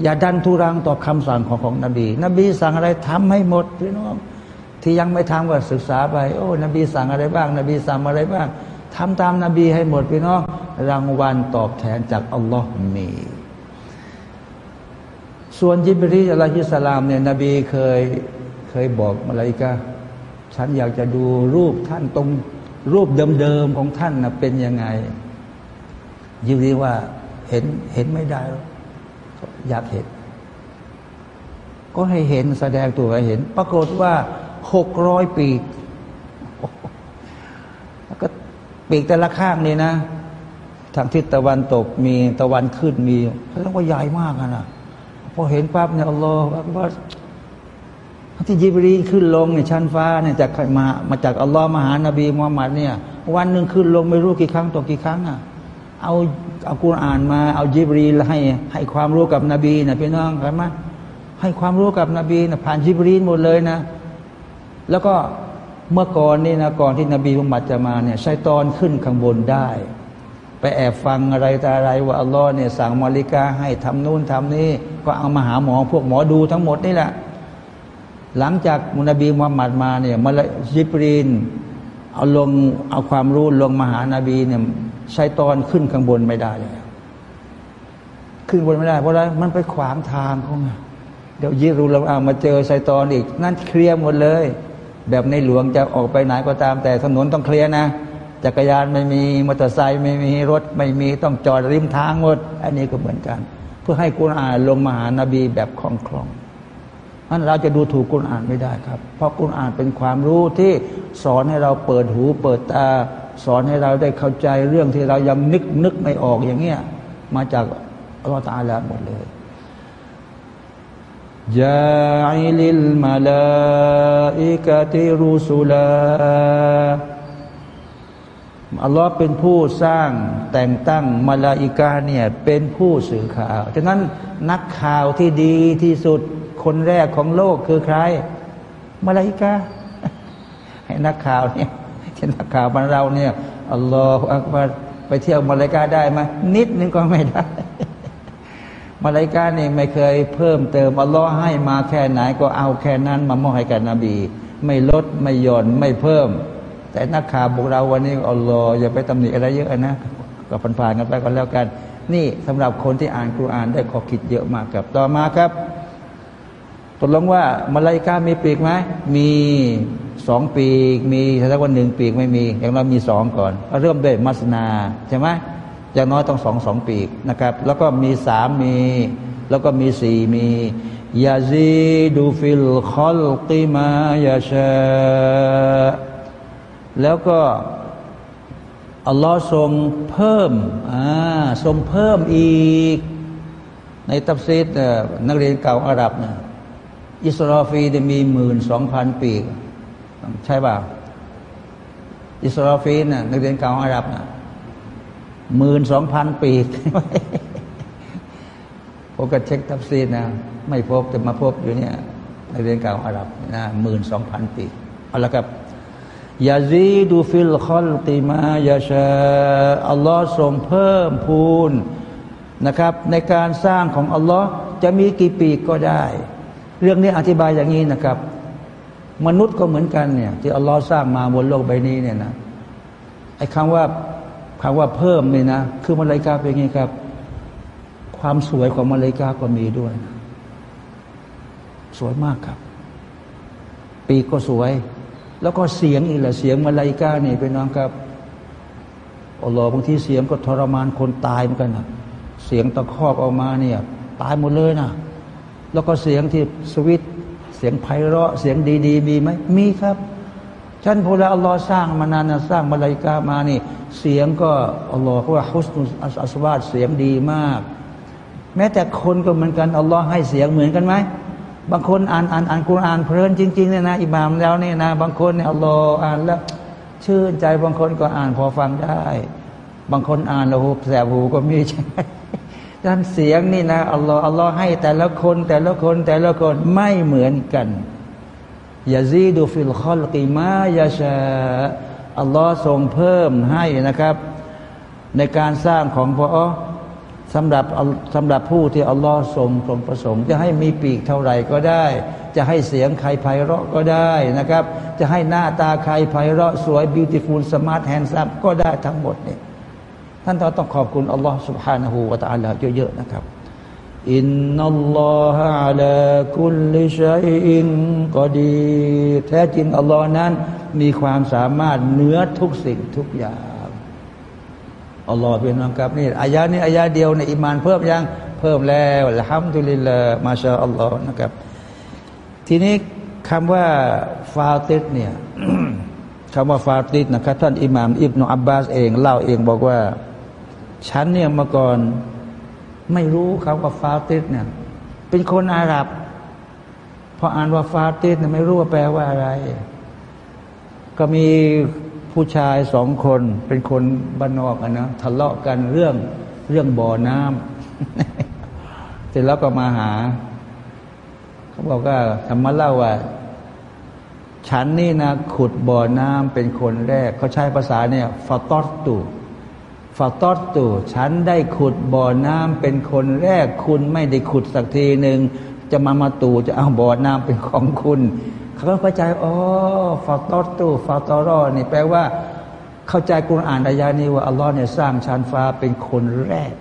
อย่าดันทุรังต่อคำสั่งของของนบี นบีสั่งอะไรทำให้หมดพี่น้อง ที่ยังไม่ทำก็ศึกษาไป โอ้ นบีสั่งอะไรบ้าง นบีสั่งอะไรบ้างทำตามนบีให้หมดพี่น้อง รางวัลตอบแทนจากอัลลอฮ์มี ส่วนยิบรีอัลลอฮิสลามเนี่ยนบีเคยเคยบอกมาเลยกะฉันอยากจะดูรูปท่านตรง รูปเดิมๆของท่านนะเป็นยังไงยิบรีว่าเห็นเห็นไม่ได้อยากเห็น ก็ให้เห็นแสดงตัวให้เห็น ปรากฏว่าหกร้อยปีก็ปีกแต่ละข้างนี่นะ ทางทิศตะวันตกมีตะวันขึ้นมีเขาเรียกว่าใหญ่มากนะพอเห็นปั๊บเนี่ยอัลลอฮฺว่า ที่ยิบรีขึ้นลงในชั้นฟ้าเนี่ยจากมามาจากอัลลอฮ์มหานบีมุฮัมมัดเนี่ย วันหนึ่งขึ้นลงไม่รู้กี่ครั้งต่อกี่ครั้งอะเอาเอากุรอ่านมาเอายิบรีให้ให้ความรู้กับนบีนะพี่น้องกันไหมให้ความรู้กับนบีนะผ่านยิบรีหมดเลยนะ แล้วก็เมื่อก่อนนี่นะก่อนที่นบีมุฮัมมัดจะมาเนี่ยชัยตอนขึ้นข้างบนได้ ไปแอบฟังอะไรแต่อะไรว่าอัลลอฮ์เนี่ยสั่งมาลิกาให้ทำนู่นทำนี่ก็เอามาหาหมอพวกหมอดูทั้งหมดนี่แหละ หลังจากมุนบีมุฮัมมัดมาเนี่ยมาลยิบรีนเอาลงเอาความรู้ลงมาหานาบีเนี่ยชัยตอนขึ้นข้างบนไม่ได้เลยขึ้นบนไม่ได้ เพราะอะไรมันไปขวางทางเขาไงเดี๋ยวยิรูเราเอามาเจอชัยตอนอีก นั่นเคลียร์หมดเลย แบบในหลวงจะออกไปไหนก็ตาม แต่ถนนต้องเคลียร์นะจักรยานไม่มีมอเตอร์ไซค์ไม่มีรถไม่มีต้องจอดริมทางหมด อันนี้ก็เหมือนกัน เพื่อให้กุณอานลงมาหานาบีแบบคล่องคล่อง นั้นเราจะดูถูกกุณอ่านไม่ได้ครับ เพราะกุณอ่านเป็นความรู้ที่สอนให้เราเปิดหูเปิดตา สอนให้เราได้เข้าใจเรื่องที่เรายังนึกนึกไม่ออกอย่างเงี้ยมาจากอัลลอฮฺตาลาหมดเลยยาอิลิลมาลาอิกะติรุสุลาอัลลอฮ์เป็นผู้สร้างแต่งตั้งมาลาอิกาเนี่ยเป็นผู้สื่อข่าว ฉะนั้นนักข่าวที่ดีที่สุด คนแรกของโลกคือใคร มาลาอิกาให้นักข่าวเนี่ยช่นักข่าวบ้านเราเนี่ยอัลลอฮฺอักบารไปเที่ยวมาเลกาได้ไหมนิดนึงก็ไม่ได้ มาเลกานี่ไม่เคยเพิ่มเติมอัลลอฮ์ให้มาแค่ไหนก็เอาแค่นั้น มามอบให้กับนบี ไม่ลดไม่ย่อนไม่เพิ่ม แต่นักข่าวพวกเราวันนี้อัลลอฮ์อย่าไปตำหนิอะไรเยอะนะก็ผ่านๆกันไปก็แล้วกัน นี่สำหรับคนที่อ่านคุรานได้ข้อคิดเยอะมากครับต่อมาครับ ตกลงว่ามาลายกามีปีกไหมมีสองปีกมีถ้าวันหนึ่งปีกไม่มี อย่างเรามีสองก่อน เริ่มด้วยมัสนาใช่ไหมอย่างน้อยต้องสองสองปีกนะครับ แล้วก็มีสามมี แล้วก็มีสี่มีيزيد في الخلق ما يشاء แล้วก็อัลลอฮ์ทรงเพิ่มอ่าทรงเพิ่มอีก ในตัฟซีรนักเรียนเก่าอาหรับนะ อิสรอฟีลจะมีหมื่นสองพันปีก ใช่ป่าอิสรอฟีลน่ะนักเรียนเก่าอาหรับน่ะหมื่นสองพันปีกผมก็เช็คตัฟซีรนะไม่พบแต่มาพบอยู่เนี่ยนักเรียนเก่าอาหรับนะหมื่นสองพันปีเอาละครับيزيد في الخلق ما يشاء อัลลอฮ์ทรงเพิ่มพูนนะครับ ในการสร้างของอัลลอฮ์จะมีกี่ปีกก็ได้ เรื่องนี้อธิบายอย่างนี้นะครับ มนุษย์ก็เหมือนกันเนี่ยที่อัลลอฮ์สร้างมาบนโลกใบนี้เนี่ยนะไอ้คำว่าคำว่าเพิ่มเนี่ยนะ คือมาลายกาเป็นไงครับ ความสวยของมาลายกาก็มีด้วยนะสวยมากครับ ปีก็สวย แล้วก็เสียงอีกแหละเสียงมาลายกาเนี่ยเป็นน้องครับอัลลอฮ์บางทีเสียงก็ทรมานคนตายเหมือนกันนะเสียงตะคอกออกมาเนี่ย ตายหมดเลยนะ แล้วก็เสียงที่สวิตเสียงไพเราะเสียงดีๆมีไหมมีครับฉันพอแล้วอัลลอฮ์สร้างมานานสร้างมาลายกามานี่ เสียงก็อัลลอฮ์เขาว่าฮุสนุอัสวาดเสียงดีมาก แม้แต่คนก็เหมือนกันอัลลอฮ์ให้เสียงเหมือนกันไหมบางคนอ่านอ่านอ่านกุรอานเพลินจริงๆเนี่ยนะอิบามแล้วเนี่ยนะบางคนเนี่ยอัลลอฮ์อ่านแล้วชื่นใจบางคนก็อ่านพอฟังได้ บางคนอ่านแล้วหูแสบหูก็มีใช่ไหม ดันเสียงนี่นะอัลลอฮ์อัลลอฮ์ให้แต่ละคนแต่ละคนแต่ละคนไม่เหมือนกันيزيد في الخلق ما يشاء อัลลอฮ์ทรงเพิ่มให้นะครับ ในการสร้างของพระองค์สำหรับสำหรับผู้ที่อัลลอฮ์ทรงทรงประสงค์ จะให้มีปีกเท่าไหร่ก็ได้ จะให้เสียงใครไพเราะก็ได้นะครับ จะให้หน้าตาใครไพเราะสวย beautiful smart handsome ก็ได้ทั้งหมดเนี่ย ท่านต้องขอบคุณอัลลอฮ์ سبحانه และ تعالى เยอะๆนะครับอินนัลลอฮะอัลาคุลิชัยอินกอดีแท้จริงอัลลอฮ์นั้นมีความสามารถเหนือทุกสิ่งทุกอย่างอัลลอฮ์เป็นน้องครับนี่อายานี้อายาเดียวในอิมานเพิ่มยังเพิ่มแล้วละฮัมดุลิลละมาชาอัลลอฮ์นะครับ ทีนี้คำว่าฟาติดเนี่ยคำว่าฟาติดนะครับท่านอิหม่ามอิบนาอับบาสเองเล่าเองบอกว่า ฉันเนี่ยเมื่อก่อนไม่รู้คำว่าฟาติดเนี่ย เป็นคนอาหรับพออ่านว่าฟาติดเนี่ยไม่รู้ว่าแปลว่าอะไร ก็มีผู้ชายสองคนเป็นคนบ้านนอกนะทะเลาะกันเรื่องเรื่องบ่อน้ำเสร็จแล้วก็มาหา เขาบอกว่าธรรมะเล่าว่าฉันนี่นะขุดบ่อน้ำเป็นคนแรก เขาใช้ภาษาเนี่ยฟาตอสตู ฟาตอตูฉันได้ขุดบ่อน้ำเป็นคนแรกคุณไม่ได้ขุดสักทีหนึ่งจะมามาตูจะเอาบ่อน้ำเป็นของคุณ เขาก็เข้าใจอ๋อฟาตอตูฟาตอรอนี่แปลว่า เข้าใจกุรอ่านอายานี้ว่าอัลลอฮ์เนี่ยสร้างชั้นฟ้าเป็นคนแรก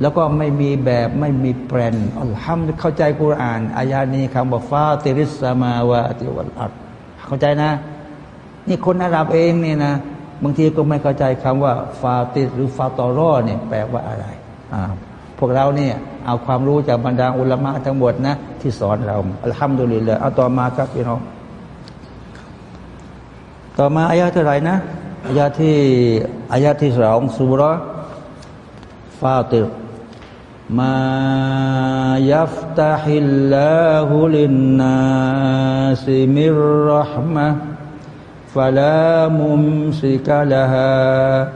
แล้วก็ไม่มีแบบไม่มีแปรนอัลฮัมเข้าใจกุรอ่านอายานี้คำว่าฟาติริสมาวะติวัลอัลเข้าใจนะ นี่คนอาหรับเองเนี่ยนะ บางทีก็ไม่เข้าใจคำว่าฟาติหรือฟาตอรอเนี่ยแปลว่าอะไรอ่าพวกเราเนี่ยเอาความรู้จากบรรดาอุลามะทั้งหมดนะ ที่สอนเราอัลฮัมดุลิลละเอาต่อมาครับพี่น้องต่อมาอายาเท่าไหร่นะอายาที่อายาที่สองสุรฟาติรมายัฟตาฮิลลาฮุลินนาซิมิรรหมะ فلا ممسك لها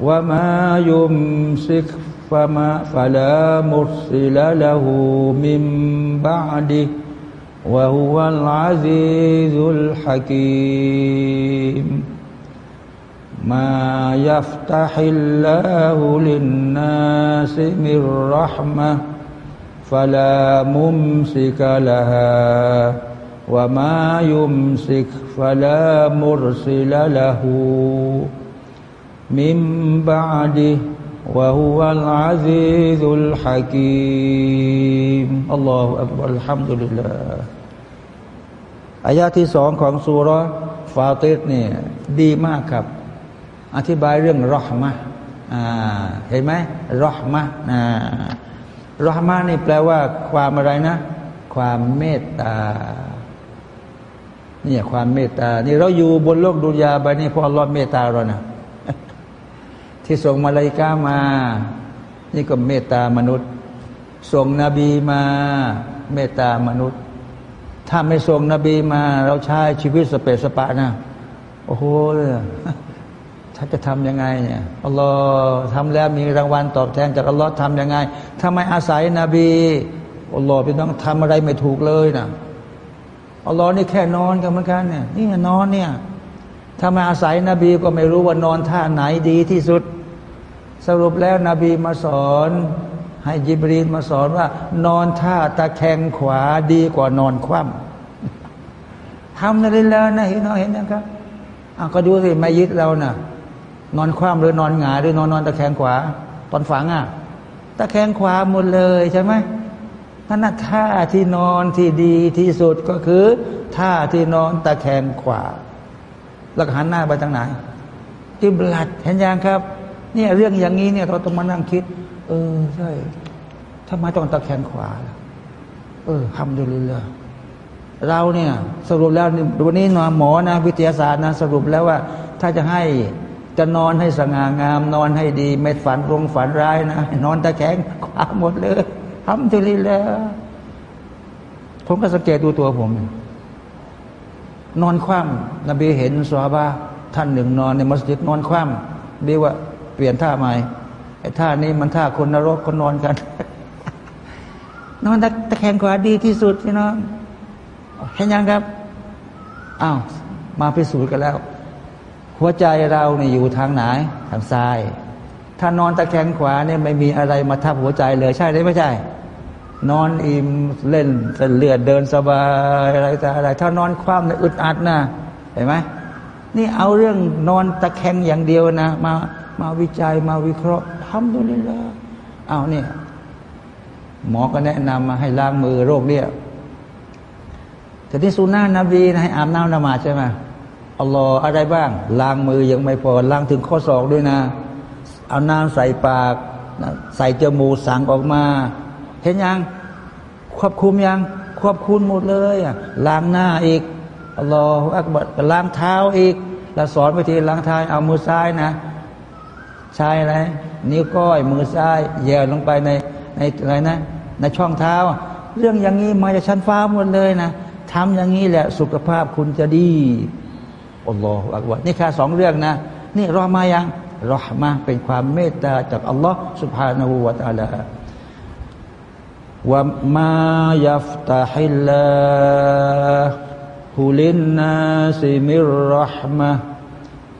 وما يمسك فما فلا مرسل له من بعده وهو العزيز الحكيم. ما يفتح الله للناس من رحمة فلا ممسك لها ว่ามายุมสิกฟะลามุรสิลละหูมิมบาดิวะฮุวัลอาซิซุลฮะกิมอัลลอฮฺอักบัลฮัมดุลิลลาอายาที่สองของสุรฟาติสเนี่ยดีมากครับ อธิบายเรื่องรหมะเห็นไหมรหมะรหมะนี่แปลว่าความอะไรนะ ความเมตตา เนี่ยความเมตตา นี่เราอยู่บนโลกดุนยาไปนี่เพราะอัลลอฮ์เมตตาเรานะที่ส่งมาลายกามา นี่ก็เมตตามนุษย์ ส่งนบีมา เมตตามนุษย์ ถ้าไม่ส่งนบีมา เราใช้ชีวิตสเปสปะนะโอ้โหฉันจะทำยังไงเนี่ยอัลลอฮ์ทำแล้วมีรางวัลตอบแทนจากอัลลอฮ์ทำยังไงทำไมอาศัยนบีอัลลอฮ์เป็นต้องทำอะไรไม่ถูกเลยนะ อัลลอฮ์นี่แค่นอนกันเหมือนกันเนี่ยนี่นอนเนี่ยถ้ามาอาศัยนบีก็ไม่รู้ว่านอนท่าไหนดีที่สุด สรุปแล้วนบีมาสอน ให้ยิบรีนมาสอนว่า นอนท่าตะแคงขวาดีกว่านอนคว่ำทำนั่นแล้วนะเห็นน้องเห็นนะครับอะก็ดูสิมายึดเรานะ่ะ นอนคว่ำหรือนอนหงายหรือนอนนอนตะแคงขวา ตอนฝังอะตะแคงขวาหมดเลยใช่ไหม นั่นท่าที่นอนที่ดีที่สุดก็คือท่าที่นอนตะแคงขวา แล้วหันหน้าไปทางไหนกิบลัดเห็นยังครับ เนี่ยเรื่องอย่างนี้เนี่ยเราต้องมานั่งคิด เออใช่ทำไมต้องตะแคงขวา เออทำดูเลยเราเนี่ยสรุปแล้ววันนี้นอนหมอนะ วิทยาศาสตร์นะสรุปแล้วว่า ถ้าจะให้จะนอนให้สง่างาม นอนให้ดี ไม่ฝันรงฝันร้ายนะนอนตะแคงขวาหมดเลย ทำทีลีแล้ว ผมก็สังเกตดูตัวผม นอนคว่ำนบีเห็นสวาบาท่านหนึ่งนอนในมัสยิดนอนคว่ำบีว่าเปลี่ยนท่าใหม่ไอ้ท่านี้มันท่าคนนรกคนนอนกัน นอนตะแคงขวาดีที่สุดพี่น้องเห็นยังครับอ้าวมาพิสูจน์กันแล้ว หัวใจเราเนี่ยอยู่ทางไหนทางซ้าย ถ้านอนตะแคงขวาเนี่ยไม่มีอะไรมาทับหัวใจเลยใช่หรือไม่ใช่ นอนอิ่มเล่นเลือดเดินสบายอะไรแต่อะไร ถ้านอนคว่ำเนี่ยอึดอัดนะเห็นไหมนี่เอาเรื่องนอนตะแคงอย่างเดียวนะ มามาวิจัยมาวิเคราะห์ทำตัวนี้ละเอาเนี่ยหมอก็แนะนำมาให้ล้างมือโรคเนี่ยแต่ที่สุนานะนบีนะให้อาบน้ำนมาใช่ไหมอัลลอฮ์อะไรบ้างล้างมือยังไม่พอล้างถึงข้อศอกด้วยนะ เอาน้ำใส่ปาก ใส่จมูกสั่งออกมา เห็นยังควบคุมยังควบคุมหมดเลยล้างหน้าอีกอัลอฮฺอักบดล้างเท้าอีกเราสอนวิธีล้างเท้าเอามือซ้ายนะ ใช่ไหมนิ้วก้อยมือซ้ายแย่ลงไปในในอะไรนะในช่องเท้า เรื่องอย่างนี้มาจากชั้นฟ้าหมดเลยนะทำอย่างนี้แหละสุขภาพคุณจะดีอัลลอฮฺอักบดนี่ค่ะสองเรื่องนะ นี่รอมายังรอมาเป็นความเมตตาจากอัลลอฮฺสุบฮานาหูวาตาลา ว่ามายัฟตาฮิลลาฮุลินนาซิมิรหมะ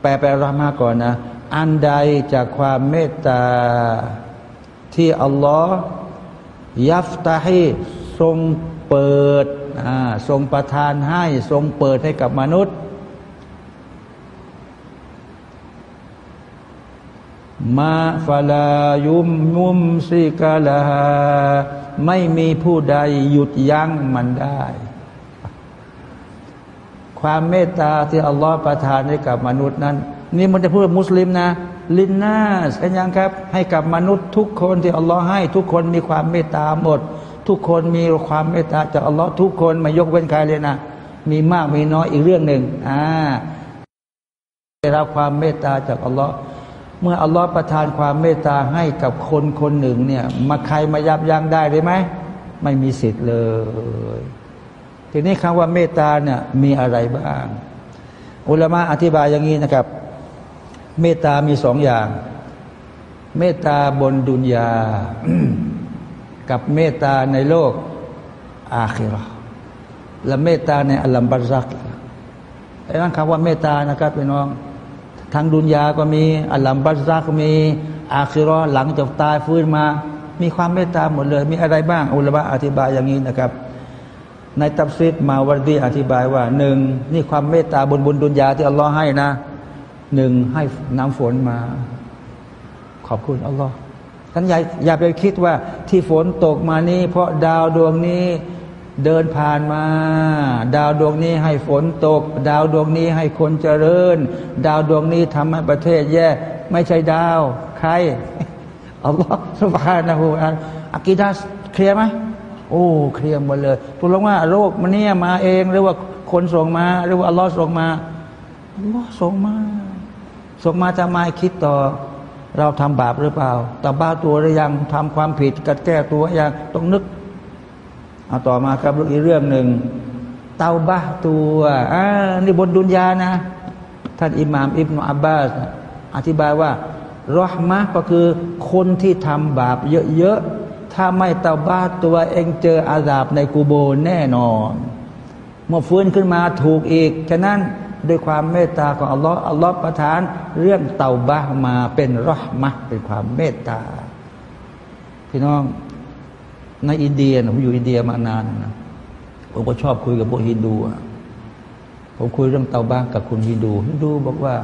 แปลแปลรหมาก่อนนะ อันใดจากความเมตตา ที่อัลลอฮ์ยัฟตาฮิทรงเปิดทรงประทานให้ทรงเปิดให้กับมนุษย์ มาฟลายุมมุมซิกาลาไม่มีผู้ใดหยุดยั้งมันได้ ความเมตตาที่อัลลอฮฺประทานให้กับมนุษย์นั้น นี่มันจะพูดมุสลิมนะ ลินนาสกันยังครับ ให้กับมนุษย์ทุกคนที่อัลลอฮ์ให้ ทุกคนมีความเมตตาหมด ทุกคนมีความเมตตาจากอัลลอฮ์ทุกคนไม่ยกเว้นใครเลยนะ มีมากมีน้อยอีกเรื่องหนึ่งอ่าได้รับความเมตตาจากอัลลอฮ์ เมื่ออัลลอฮ์ประทานความเมตตาให้กับคนคนหนึ่งเนี่ย มาใครมายับยั้งได้หรือไหมไม่มีสิทธิ์เลย ทีนี้คำว่าเมตตาเนี่ยมีอะไรบ้าง อุลามะอธิบายอย่างนี้นะครับ เมตตามีสองอย่าง เมตตาบนดุนยา กับเมตตาในโลก อาคิรอและเมตตาในอัลลัมบัซักไอ้นั่นคำว่าเมตตานะครับพี่น้อง ทางดุนยาก็มีอัลลัมบัซักมี อาคิรอหลังจากตายฟื้นมา มีความเมตตาหมดเลย มีอะไรบ้างอุลามะอธิบายอย่างนี้นะครับ ในตับซิดมาวันดีอธิบายว่าหนึ่งนี่ความเมตตาบนบนดุนยาที่อัลลอฮ์ให้นะหนึ่งให้น้ำฝนมา ขอบคุณอัลลอฮ์ท่านอย่าอย่าไปคิดว่าที่ฝนตกมานี้เพราะดาวดวงนี้ เดินผ่านมา ดาวดวงนี้ให้ฝนตก ดาวดวงนี้ให้คนเจริญ ดาวดวงนี้ทำให้ประเทศแย่ ไม่ใช่ดาว ใครอัลลอฮฺสุบฮานะฮูอัลอากิดาเคลียร์ไหมโอ้เคลียร์หมดเลยพูดลงว่าโรคมันเนี่ยมาเอง หรือว่าคนส่งมา หรือว่าอัลลอฮ์ส่งมาอัลลอฮ์ส่งมา ส่งมาจะมาคิดต่อ เราทำบาปหรือเปล่าต่บ้าตัวหรือยังทำความผิดกัดแก้ตัวยังต้องนึก เอาต่อมาครับอีกเรื่องหนึ่งเตาบ้าตัวอ่านี่บนดุนยานะ ท่านอิหม่ามอิบนาอับบาสอธิบายว่ารอฮมะก็คือคนที่ทำบาปเยอะๆ ถ้าไม่เตาบ้าตัวเองเจออาซาบในกูโบแน่นอน เมื่อฟื้นขึ้นมาถูกอีก ฉะนั้นด้วยความเมตตาของอัลลอฮ์อัลลอฮ์ประทาน เรื่องเตาบ้ามาเป็นรอฮมะเป็นความเมตตา พี่น้อง ในอินเดียผมอยู่อินเดียมานานนะผมก็ชอบคุยกับพวกฮินดูผมคุยเรื่องเตาบ้ากับคุณฮินดูฮินดูบอกว่า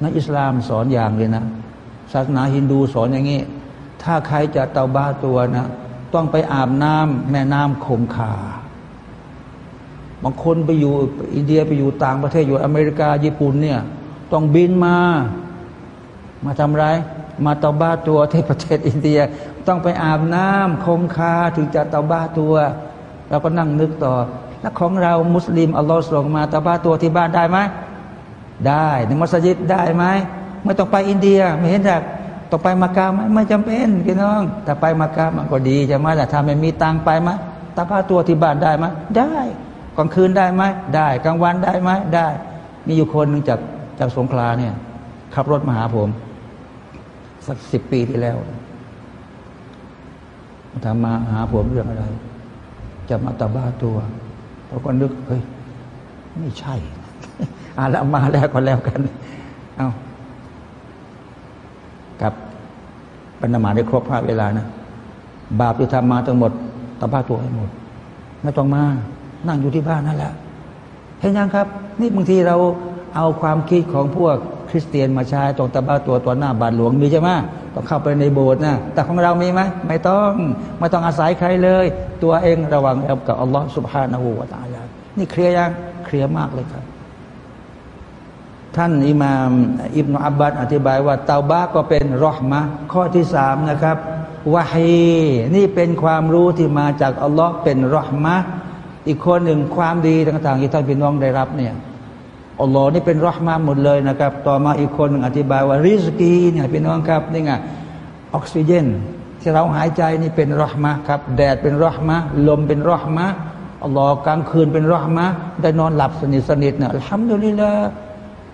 ในอิสลามสอนอย่างเลยนะ ศาสนาฮินดูสอนอย่างนี้ ถ้าใครจะเตาบ้าตัวนะต้องไปอาบน้ำแม่น้ำคงคาบางคนไปอยู่อินเดียไปอยู่ต่างประเทศอยู่อเมริกาญี่ปุ่นเนี่ย ต้องบินมา มาทำไร มาเตาบ้าตัวที่ประเทศอินเดีย ต้องไปอาบน้ำคงคาถึงจะตาบ้าตัวเราก็นั่งนึกต่อแล้วของเรามุสลิมอัลลอฮ์ส่งมาตาบ้าตัวที่บ้านได้ไหมได้ในมัสยิดได้ไหมไม่ต้องไปอินเดียไม่เห็นจากต้องไปมากาไหมไม่จำเป็นพี่น้อง แต่ไปมากามันก็ดีจะมาแต่ถ้าไม่มีตังไปไหมตาผ้าตัวที่บ้านได้ไหมได้กลางคืนได้ไหมได้กลางวันได้ไหมได้ มีอยู่คนหนึ่งจากจากสงขลาเนี่ยขับรถมาหาผม สักสิบปีที่แล้ว ทำมาหาผมเรื่องอะไร จะมาตาบ้าตัวเราก็นึกเฮ้ยไม่ใช่อ่าแล้วมาแล้วก็แล้วกัน เอากับป็นนมาได้ครบห้าเวลานะบาปที่ทำมาทั้งหมดตะบ้าตัวให้หมด ไม่ต้องมา นั่งอยู่ที่บ้านนั่นแหละเห็นยังครับ นี่บางทีเราเอาความคิดของพวกคริสเตียนมาใช้ตรงตะบ้าตัวตัวหน้าบาทหลวงมีใช่ไหม ต้องเข้าไปในโบสถ์นะแต่ของเรามีไหมไม่ต้องไม่ต้องอาศัยใครเลย ตัวเองระวังกับอัลลอฮ์สุบฮานาหูวาตาลานี่เคลียร์ยังเคลียร์มากเลยครับ ท่านอิมามอิบนาอับบาดอธิบายว่าเตาบ้าก็เป็นรอห์มะข้อที่สามนะครับวะฮีนี่เป็นความรู้ที่มาจากอัลลอฮ์เป็นรอห์มะอีกคนหนึ่งความดีต่างๆที่ท่านพี่น้องได้รับเนี่ย อัลลอฮ์นี่เป็นรอห์มะหมดเลยนะครับ ต่อมาอีกคนหนึ่งอธิบายว่าริสกีเนี่ยพี่น้องครับนี่ไงออกซิเจน ที่เราหายใจนี่เป็นรอห์มะครับ แดดเป็นรอห์มะลมเป็นรอห์มะอัลลอฮ์กลางคืนเป็นรอห์มะได้นอนหลับสนิทสนิทเนี่ยทำดุลิละ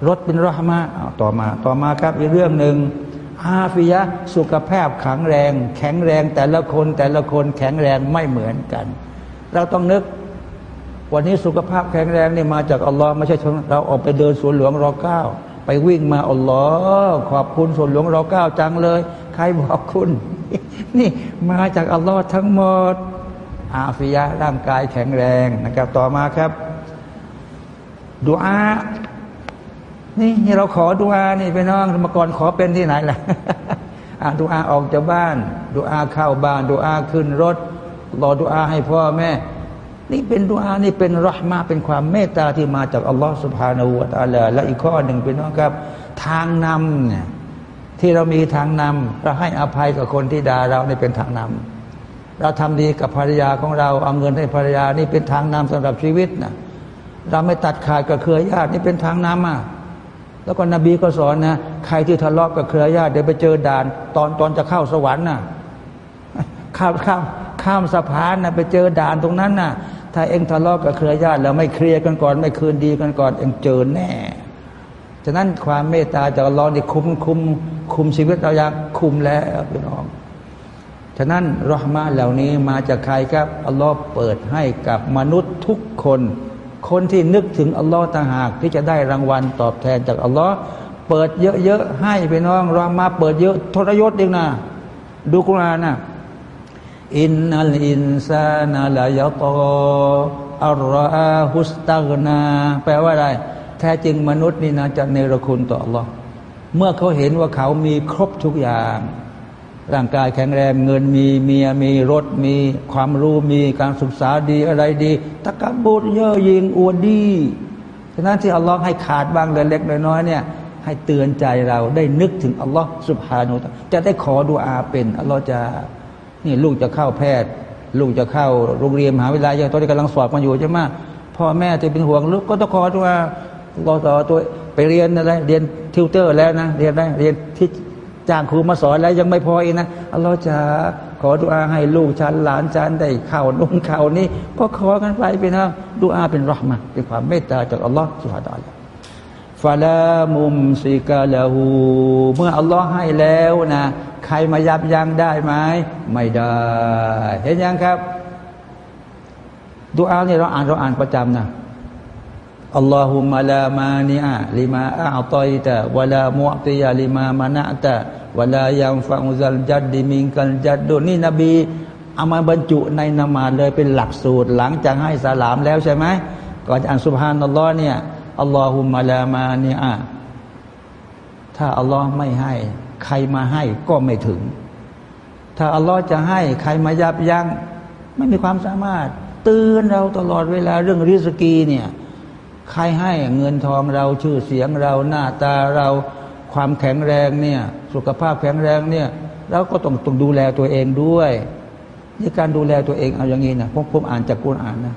รถเป็นรอห์มะต่อมาต่อมาครับอีกเรื่องหนึ่งอาฟิยะสุขภาพแข็งแรง แข็งแรงแต่ละคนแต่ละคนแข็งแรงไม่เหมือนกัน เราต้องนึก วันนี้สุขภาพแข็งแรงนี่มาจากอัลลอฮ์ไม่ใช่เราออกไปเดินสวนหลวงรอเก้าไปวิ่งมาอัลลอฮ์ขอบคุณสวนหลวงรอเก้าจังเลย ใครบอกคุณ นี่มาจากอัลลอฮ์ทั้งหมด อาฟิยะร่างกายแข็งแรงนะครับต่อมาครับดูอานี่เราขอดูอานี่ไปน้องมาก่อนขอเป็นที่ไหนล่ะอาดูอาออกจากบ้านดูอาเข้าบ้านดูอาขึ้นรถ รอดูอาให้พ่อแม่ นี่เป็นดูอานี่เป็นรหมาเป็นความเมตตาที่มาจากอัลลอฮฺสุบฮานาอูตาลาและอีกข้อหนึ่งเป็นน้องครับ ทางนำเนี่ยที่เรามีทางนำเราให้อภัยกับคนที่ด่าเราเนี่เป็นทางนำเราทำดีกับภรรยาของเราเอาเงินให้ภรรยานี่เป็นทางนำสำหรับชีวิตนะเราไม่ตัดขาดกับเครือญาตินี่เป็นทางนำอะแล้วก็นบีก็สอนนะใครที่ทะเลาะกับเครือญาติเดี๋ยวไปเจอด่าน ตอนตอนจะเข้าสวรรค์น่ะข้ามข้ามข้ามสะพานนะไปเจอด่านตรงนั้นน่ะ ถ้าเองทะเลาะกับเครือญาติแล้วไม่เคลียร์กันก่อน ไม่คืนดีกันก่อนเองเจอแน่ฉะนั้นความเมตตาจากอัลลอฮ์นี่คุมคุมคุมชีวิตเราอย่างคุมแล้วพี่น้องฉะนั้นรหมาเหล่านี้มาจากใครครับอัลลอฮ์เปิดให้กับมนุษย์ทุกคน คนที่นึกถึงอัลลอฮ์ต่างหากที่จะได้รางวัลตอบแทนจากอัลลอฮ์เปิดเยอะๆให้ไปน้องรอมาเปิดเยอะทรยศเองนะดูกุรานนะ อินนัลอินซานาลายตออัลรอฮุสตักนา แปลว่าอะไร แท้จริงมนุษย์นี่นะจะเนรคุณต่ออัลลอฮ์เมื่อเขาเห็นว่าเขามีครบทุกอย่าง ร่างกายแข็งแรงเงินมีเมียมีรถมีความรู้มีการศึกษาดีอะไรดีตะกับบุตรเยอะยิงอวดดีฉะนั้นที่อัลลอฮ์ให้ขาดบ้างเล็กๆน้อยๆเนี่ยให้เตือนใจเราได้นึกถึงอัลลอฮ์สุบฮานุจะได้ขอดูอาเป็นอัลลอฮ์จะ นี่ลูกจะเข้าแพทย์ ลูกจะเข้าโรงเรียนมหาวิทยาลัยตอนนี้กำลังสอบมาอยู่ใช่ไหมพ่อแม่จะเป็นห่วงลูกก็ต้องขอดูอารอต่อตัวไปเรียนอะไรเรียนทิวเตอร์แล้วนะเรียนได้เรียนที่จ้างครูมาสอนแล้วยังไม่พออีกนะอัลลอฮ์จะขอดุอาให้ลูกฉันหลานฉันได้ข่าวนุ่งข่าวนี้ ก็ขอกันไปเป็นนะดุอาเป็นรหมะเป็นความเมตตาจากอัลลอฮ์สุบฮานาอัลลอฮ์ฟาลามุมซิกาลาหูเมื่ออัลลอฮ์ให้แล้วนะ ใครมายับยั้งได้ไหมไม่ได้เห็นยังครับดุอาเนี่ยเราอ่านเราอ่านประจำนะอัลลอฮุมะลามานีอะลิมาอัตอยตะวะลามุอติยาลิมามานะตะวลายังฟังซัลจัดดิมิงกันจัดดูนี่นบีเอามาบรรจุในนมาเลยเป็นหลักสูตร หลังจากให้สลามแล้วใช่ไหมก่อนจะอ่านสุบฮานัลลอฮ์เนี่ยอัลลอฮุมะลามานีอะถ้าอัลลอฮ์ไม่ให้ ใครมาให้ก็ไม่ถึง ถ้าอัลลอฮ์จะให้ใครมายับยั้งไม่มีความสามารถเตือนเราตลอดเวลาเรื่องริสกีเนี่ยใครให้เงินทองเราชื่อเสียงเราหน้าตาเราความแข็งแรงเนี่ยสุขภาพแข็งแรงเนี่ยเราก็ต้องต้องดูแลตัวเองด้วยนี่การดูแลตัวเองเอาอย่างนี้นะผมผมอ่านจากกุณอ่านนะ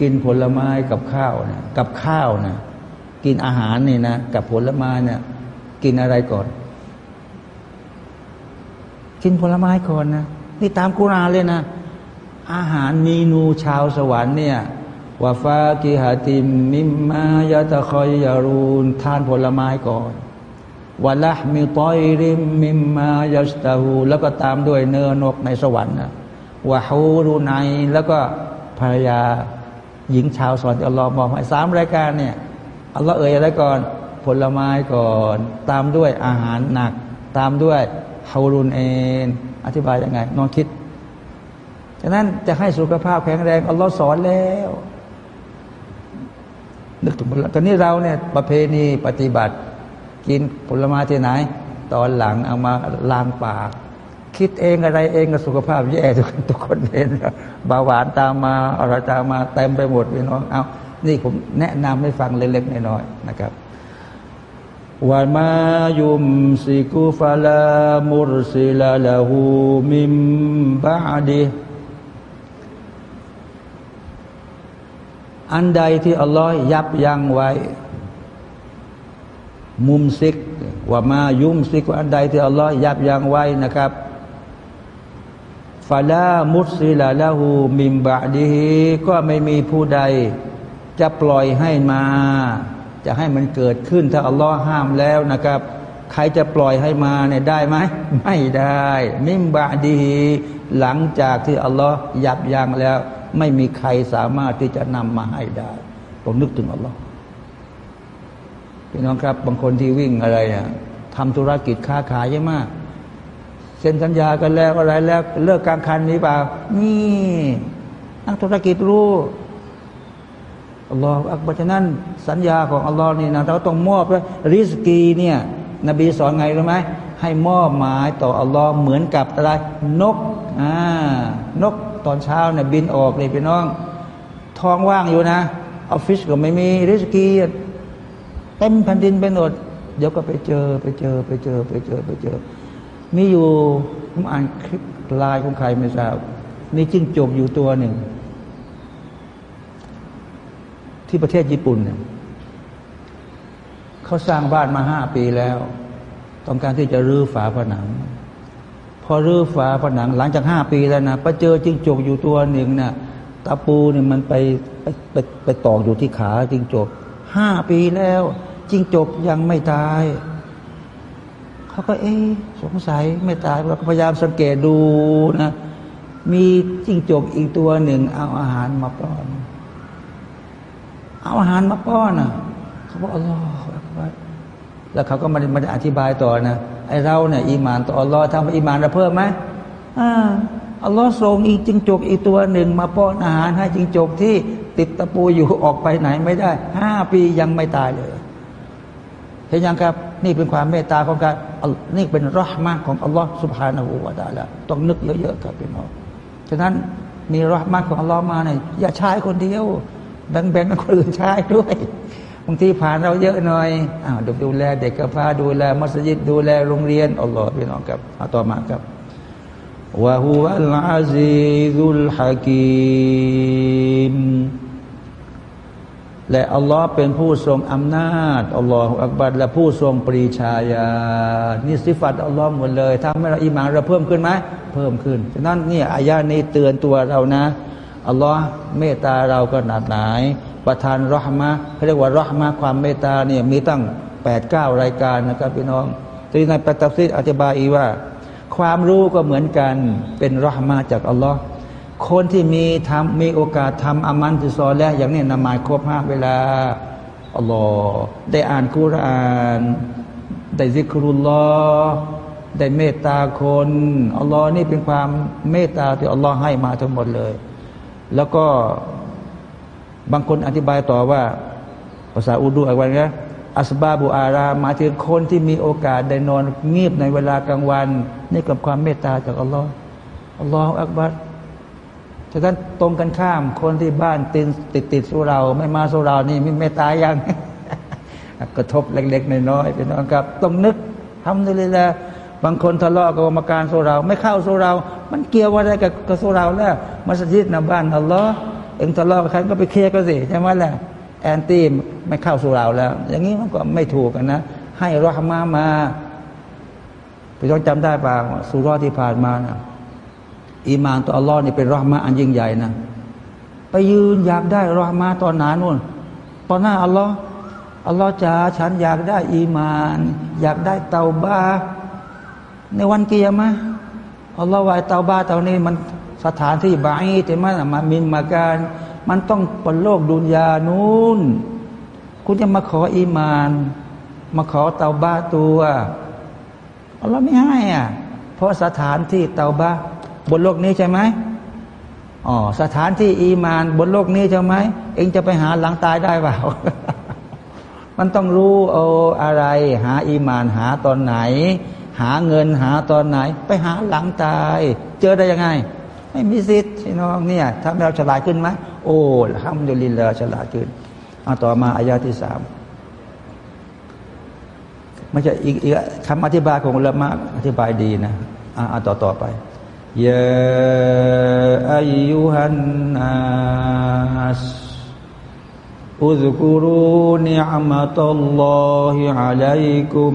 กินผลไม้กับข้าวนะกับข้าวนะ กินอาหารนี่นะกับผลไม้เนี่ยกินอะไรก่อน กินผลไม้ก่อนนะนี่ตามกุรานเลยนะ อาหารเมนูชาวสวรรค์เนี่ยวาฟากิฮาติมมิมมายาตะคอยยารูนทานผลไม้ก่อนวะละมิตอยริมมิมมายาสตาหูแล้วก็ตามด้วยเนื้อนกในสวรรค์นะวะฮูรูไนแล้วก็ภรรยาหญิงชาวสวรรค์อัลลอฮ์มอบให้สามรายการเนี่ย อัลลอฮ์เอ่ยอะไรก่อน ผลไม้ก่อน ตามด้วยอาหารหนัก ตามด้วยฮารุนเอนอธิบายยังไงนอนคิดฉะนั้นจะให้สุขภาพแข็งแรงอัลลอฮ์สอนแล้วนึกถึงตอนนี้เราเนี่ยประเพณีปฏิบัติ กินผลไม้ที่ไหน ตอนหลังเอามาล้างปาก คิดเองอะไรเองกับสุขภาพแย่ทุกทุกคนเห็นเบาหวานตามมาอะไรตามมาเต็มไปหมดพี่น้องเอา นี่ผมแนะนำให้ฟังเล็กๆน้อยๆนะครับวามายุมสิกุฟาลามุรสิลาลาหูมิมบาดีอันใดที่อัลลอฮ์ยับยั้งไว้ มุมซิกว่ามายุมซิกอันใดที่อัลลอฮ์ยับยั้งไว้นะครับฟาลามุสิลาลาหูมิมบะดีก็ไม่มีผู้ใด จะปล่อยให้มา จะให้มันเกิดขึ้นถ้าอัลลอฮ์ห้ามแล้วนะครับ ใครจะปล่อยให้มาเนี่ยได้ไหมไม่ได้ มิมบะดี หลังจากที่อัลลอฮ์ยับยั้งแล้ว ไม่มีใครสามารถที่จะนำมาให้ได้ ผมนึกถึงอัลลอฮ์พี่น้องครับ บางคนที่วิ่งอะไรอะทำธุรกิจค้าขายเยอะมากเซ็นสัญญากันแล้วอะไรแล้ว เลิกกลางคันนี้เปล่า นี่นักธุรกิจรู้ อัลลอฮ์อักบัฉะนั้นสัญญาของอัลลอฮ์นี่นะเราต้องมอบแล้วริสกีเนี่ยนบีสอนไงรู้ไหมให้มอบหมายต่ออัลลอฮ์เหมือนกับอะไรนกอ่านกตอนเช้าเนี่ยบินออกเลยพี่น้อง ท้องว่างอยู่นะออฟฟิศก็ไม่มีริสกีเต็มแผ่นดินไปหมดเดี๋ยวก็ไปเจอไปเจอไปเจอไปเจอไปเจอ มีอยู่ผมอ่านคลิปลายของใครไม่ทราบมีจิ้งจกอยู่ตัวหนึ่ง ที่ประเทศญี่ปุ่นเนี่ยเขาสร้างบ้านมาห้าปีแล้ว ต้องการที่จะรื้อฝาผนัง พอรื้อฝาผนังหลังจากห้าปีแล้วนะไปเจอจิ้งจกอยู่ตัวหนึ่งนะ่ะตะปูเนี่ยมันไปไปไปไปตอกอยู่ที่ขาจิ้งจกห้าปีแล้วจิ้งจกยังไม่ตาย เขาก็เอ๊สงสัยไม่ตายเราก็พยายามสังเกตดูนะ มีจิ้งจกอีกตัวหนึ่งเอาอาหารมาป้อน เอาอาหารมาป้อนอะเขาบอกอัลลอฮฺแล้วเขาก็มามาอธิบายต่อนะไอเราเนี่ยอีมานต่ออัลลอฮ์ทำอีมานเราเพิ่มไหมอ่าอัลลอฮ์ทรงอีจิงจกอีกตัวหนึ่งมาป้อนอาหารให้จิงจกที่ติดตะปูอยู่ออกไปไหนไม่ได้ห้าปียังไม่ตายเลยเห็นยังครับ นี่เป็นความเมตตาของการนี่เป็นรหมะของอัลลอฮ์สุบฮานาหูวาตาละต้องนึกเยอะๆครับพี่น้องฉะนั้นมีรหมะของอัลลอฮ์มาเนี่ยอย่าใช้คนเดียว แบ่งๆกันคนอื่นใช้ด้วยบางทีผ่านเราเยอะหน่อยอ้าวดูแลเด็กกระพาดูแลมัสยิดดูแลโรงเรียนอัลลอฮ์พี่น้องครับเอาต่อมาครับวะฮุวัลอาซีซุลฮะกีมและอัลลอฮ์เป็นผู้ทรงอำนาจอัลลอฮฺอักบัดและผู้ทรงปรีชาญานี่สิฟัตอัลลอฮ์หมดเลยทำให้เราอิมานเราเพิ่มขึ้นไหมเพิ่มขึ้นฉะนั้นนี่อายานี้เตือนตัวเรานะ อัลลอฮ์เมตตาเราขนาดไหน ประทานรหมะเขาเรียกว่ารหมะความเมตตาเนี่ยมีตั้งแปดเก้ารายการนะครับพี่น้องที่ในปัตตซิดอธิบายอีว่า ความรู้ก็เหมือนกันเป็นรหมะจากอัลลอฮ์คนที่มีทำมีโอกาสทำอามันที่ซอแล้วอย่างนี้นมายครบห้าเวลาอัลลอฮ์ได้อ่านคุรานได้ซิกรุลลอฮ์ได้เมตตาคนอัลลอฮ์นี่เป็นความเมตตาที่อัลลอฮ์ให้มาทั้งหมดเลย แล้วก็บางคนอธิบายต่อว่า ภาษาอูดูอะไรนะอัสบาบูอารามาถึงคนที่มีโอกาสได้นอนเงียบในเวลากลางวัน นี่กับความเมตตาจากอัลลอฮ์อัลลอฮ์อักบัรฉะนั้นตรงกันข้ามคนที่บ้านติดติดติดสุเรา ไม่มาสุเรานี่มีเมตตายังกระทบเล็กๆน้อยๆเป็นน้องครับ ต้องนึกทำเลยละ บางคนทะเลาะกับกรรมการสุเรา ไม่เข้าสุเรา มันเกี่ยวอะไรกับกับสุเราแล้วมัสยิดนะบ้านอัลลอฮ์เองทะเลาะกับใครก็ไปเคลียร์กันสิใช่ไหมล่ะแอนตี้ไม่เข้าสู่เราแล้ว อย่างนี้มันก็ไม่ถูกกันนะ ให้รอฮมามาไปต้องจำได้ป่าสุรอที่ผ่านมานะอีมานต่ออัลลอฮ์นี่เป็นรอฮมาอันยิ่งใหญ่นะไปยืนอยากได้รอฮมาตอนหนานู่นตอนหน้าอัลลอฮ์อัลลอฮ์จ๋าฉันอยากได้อีมาน อยากได้เตาบ้า ในวันเกียร์มะอัลลอฮ์วายเตาบ้าเตานี้มันสถานที่บายที่มันมามินมาการ มันต้องปนโลกดุนยานูนคุณจะมาขออีมาน มาขอเตาบ้าตัวอัลลอฮ์ไม่ให้อะเพราะสถานที่เตาบ้าบนโลกนี้ใช่ไหมอ๋อสถานที่อีมาน บนโลกนี้ใช่ไหมเองจะไปหาหลังตายได้เปล่ามันต้องรู้เอาอะไร หาอีมานหาตอนไหน หาเงินหาตอนไหน ไปหาหลังตาย เจอได้ยังไง ไม่มีสิทธิ์น้องเนี่ยทำให้เราฉลาดขึ้นไหมโอ้ห้ามดุลินเราฉลาดขึ้นเอาต่อมาอายาที่สามไม่ใช่อีกคำอธิบายของอุลามะอธิบายดีนะอ่าต่อต่อไปยาอายุหันนัสอุซกุรุนิอัมตัลลอฮิอะลคุม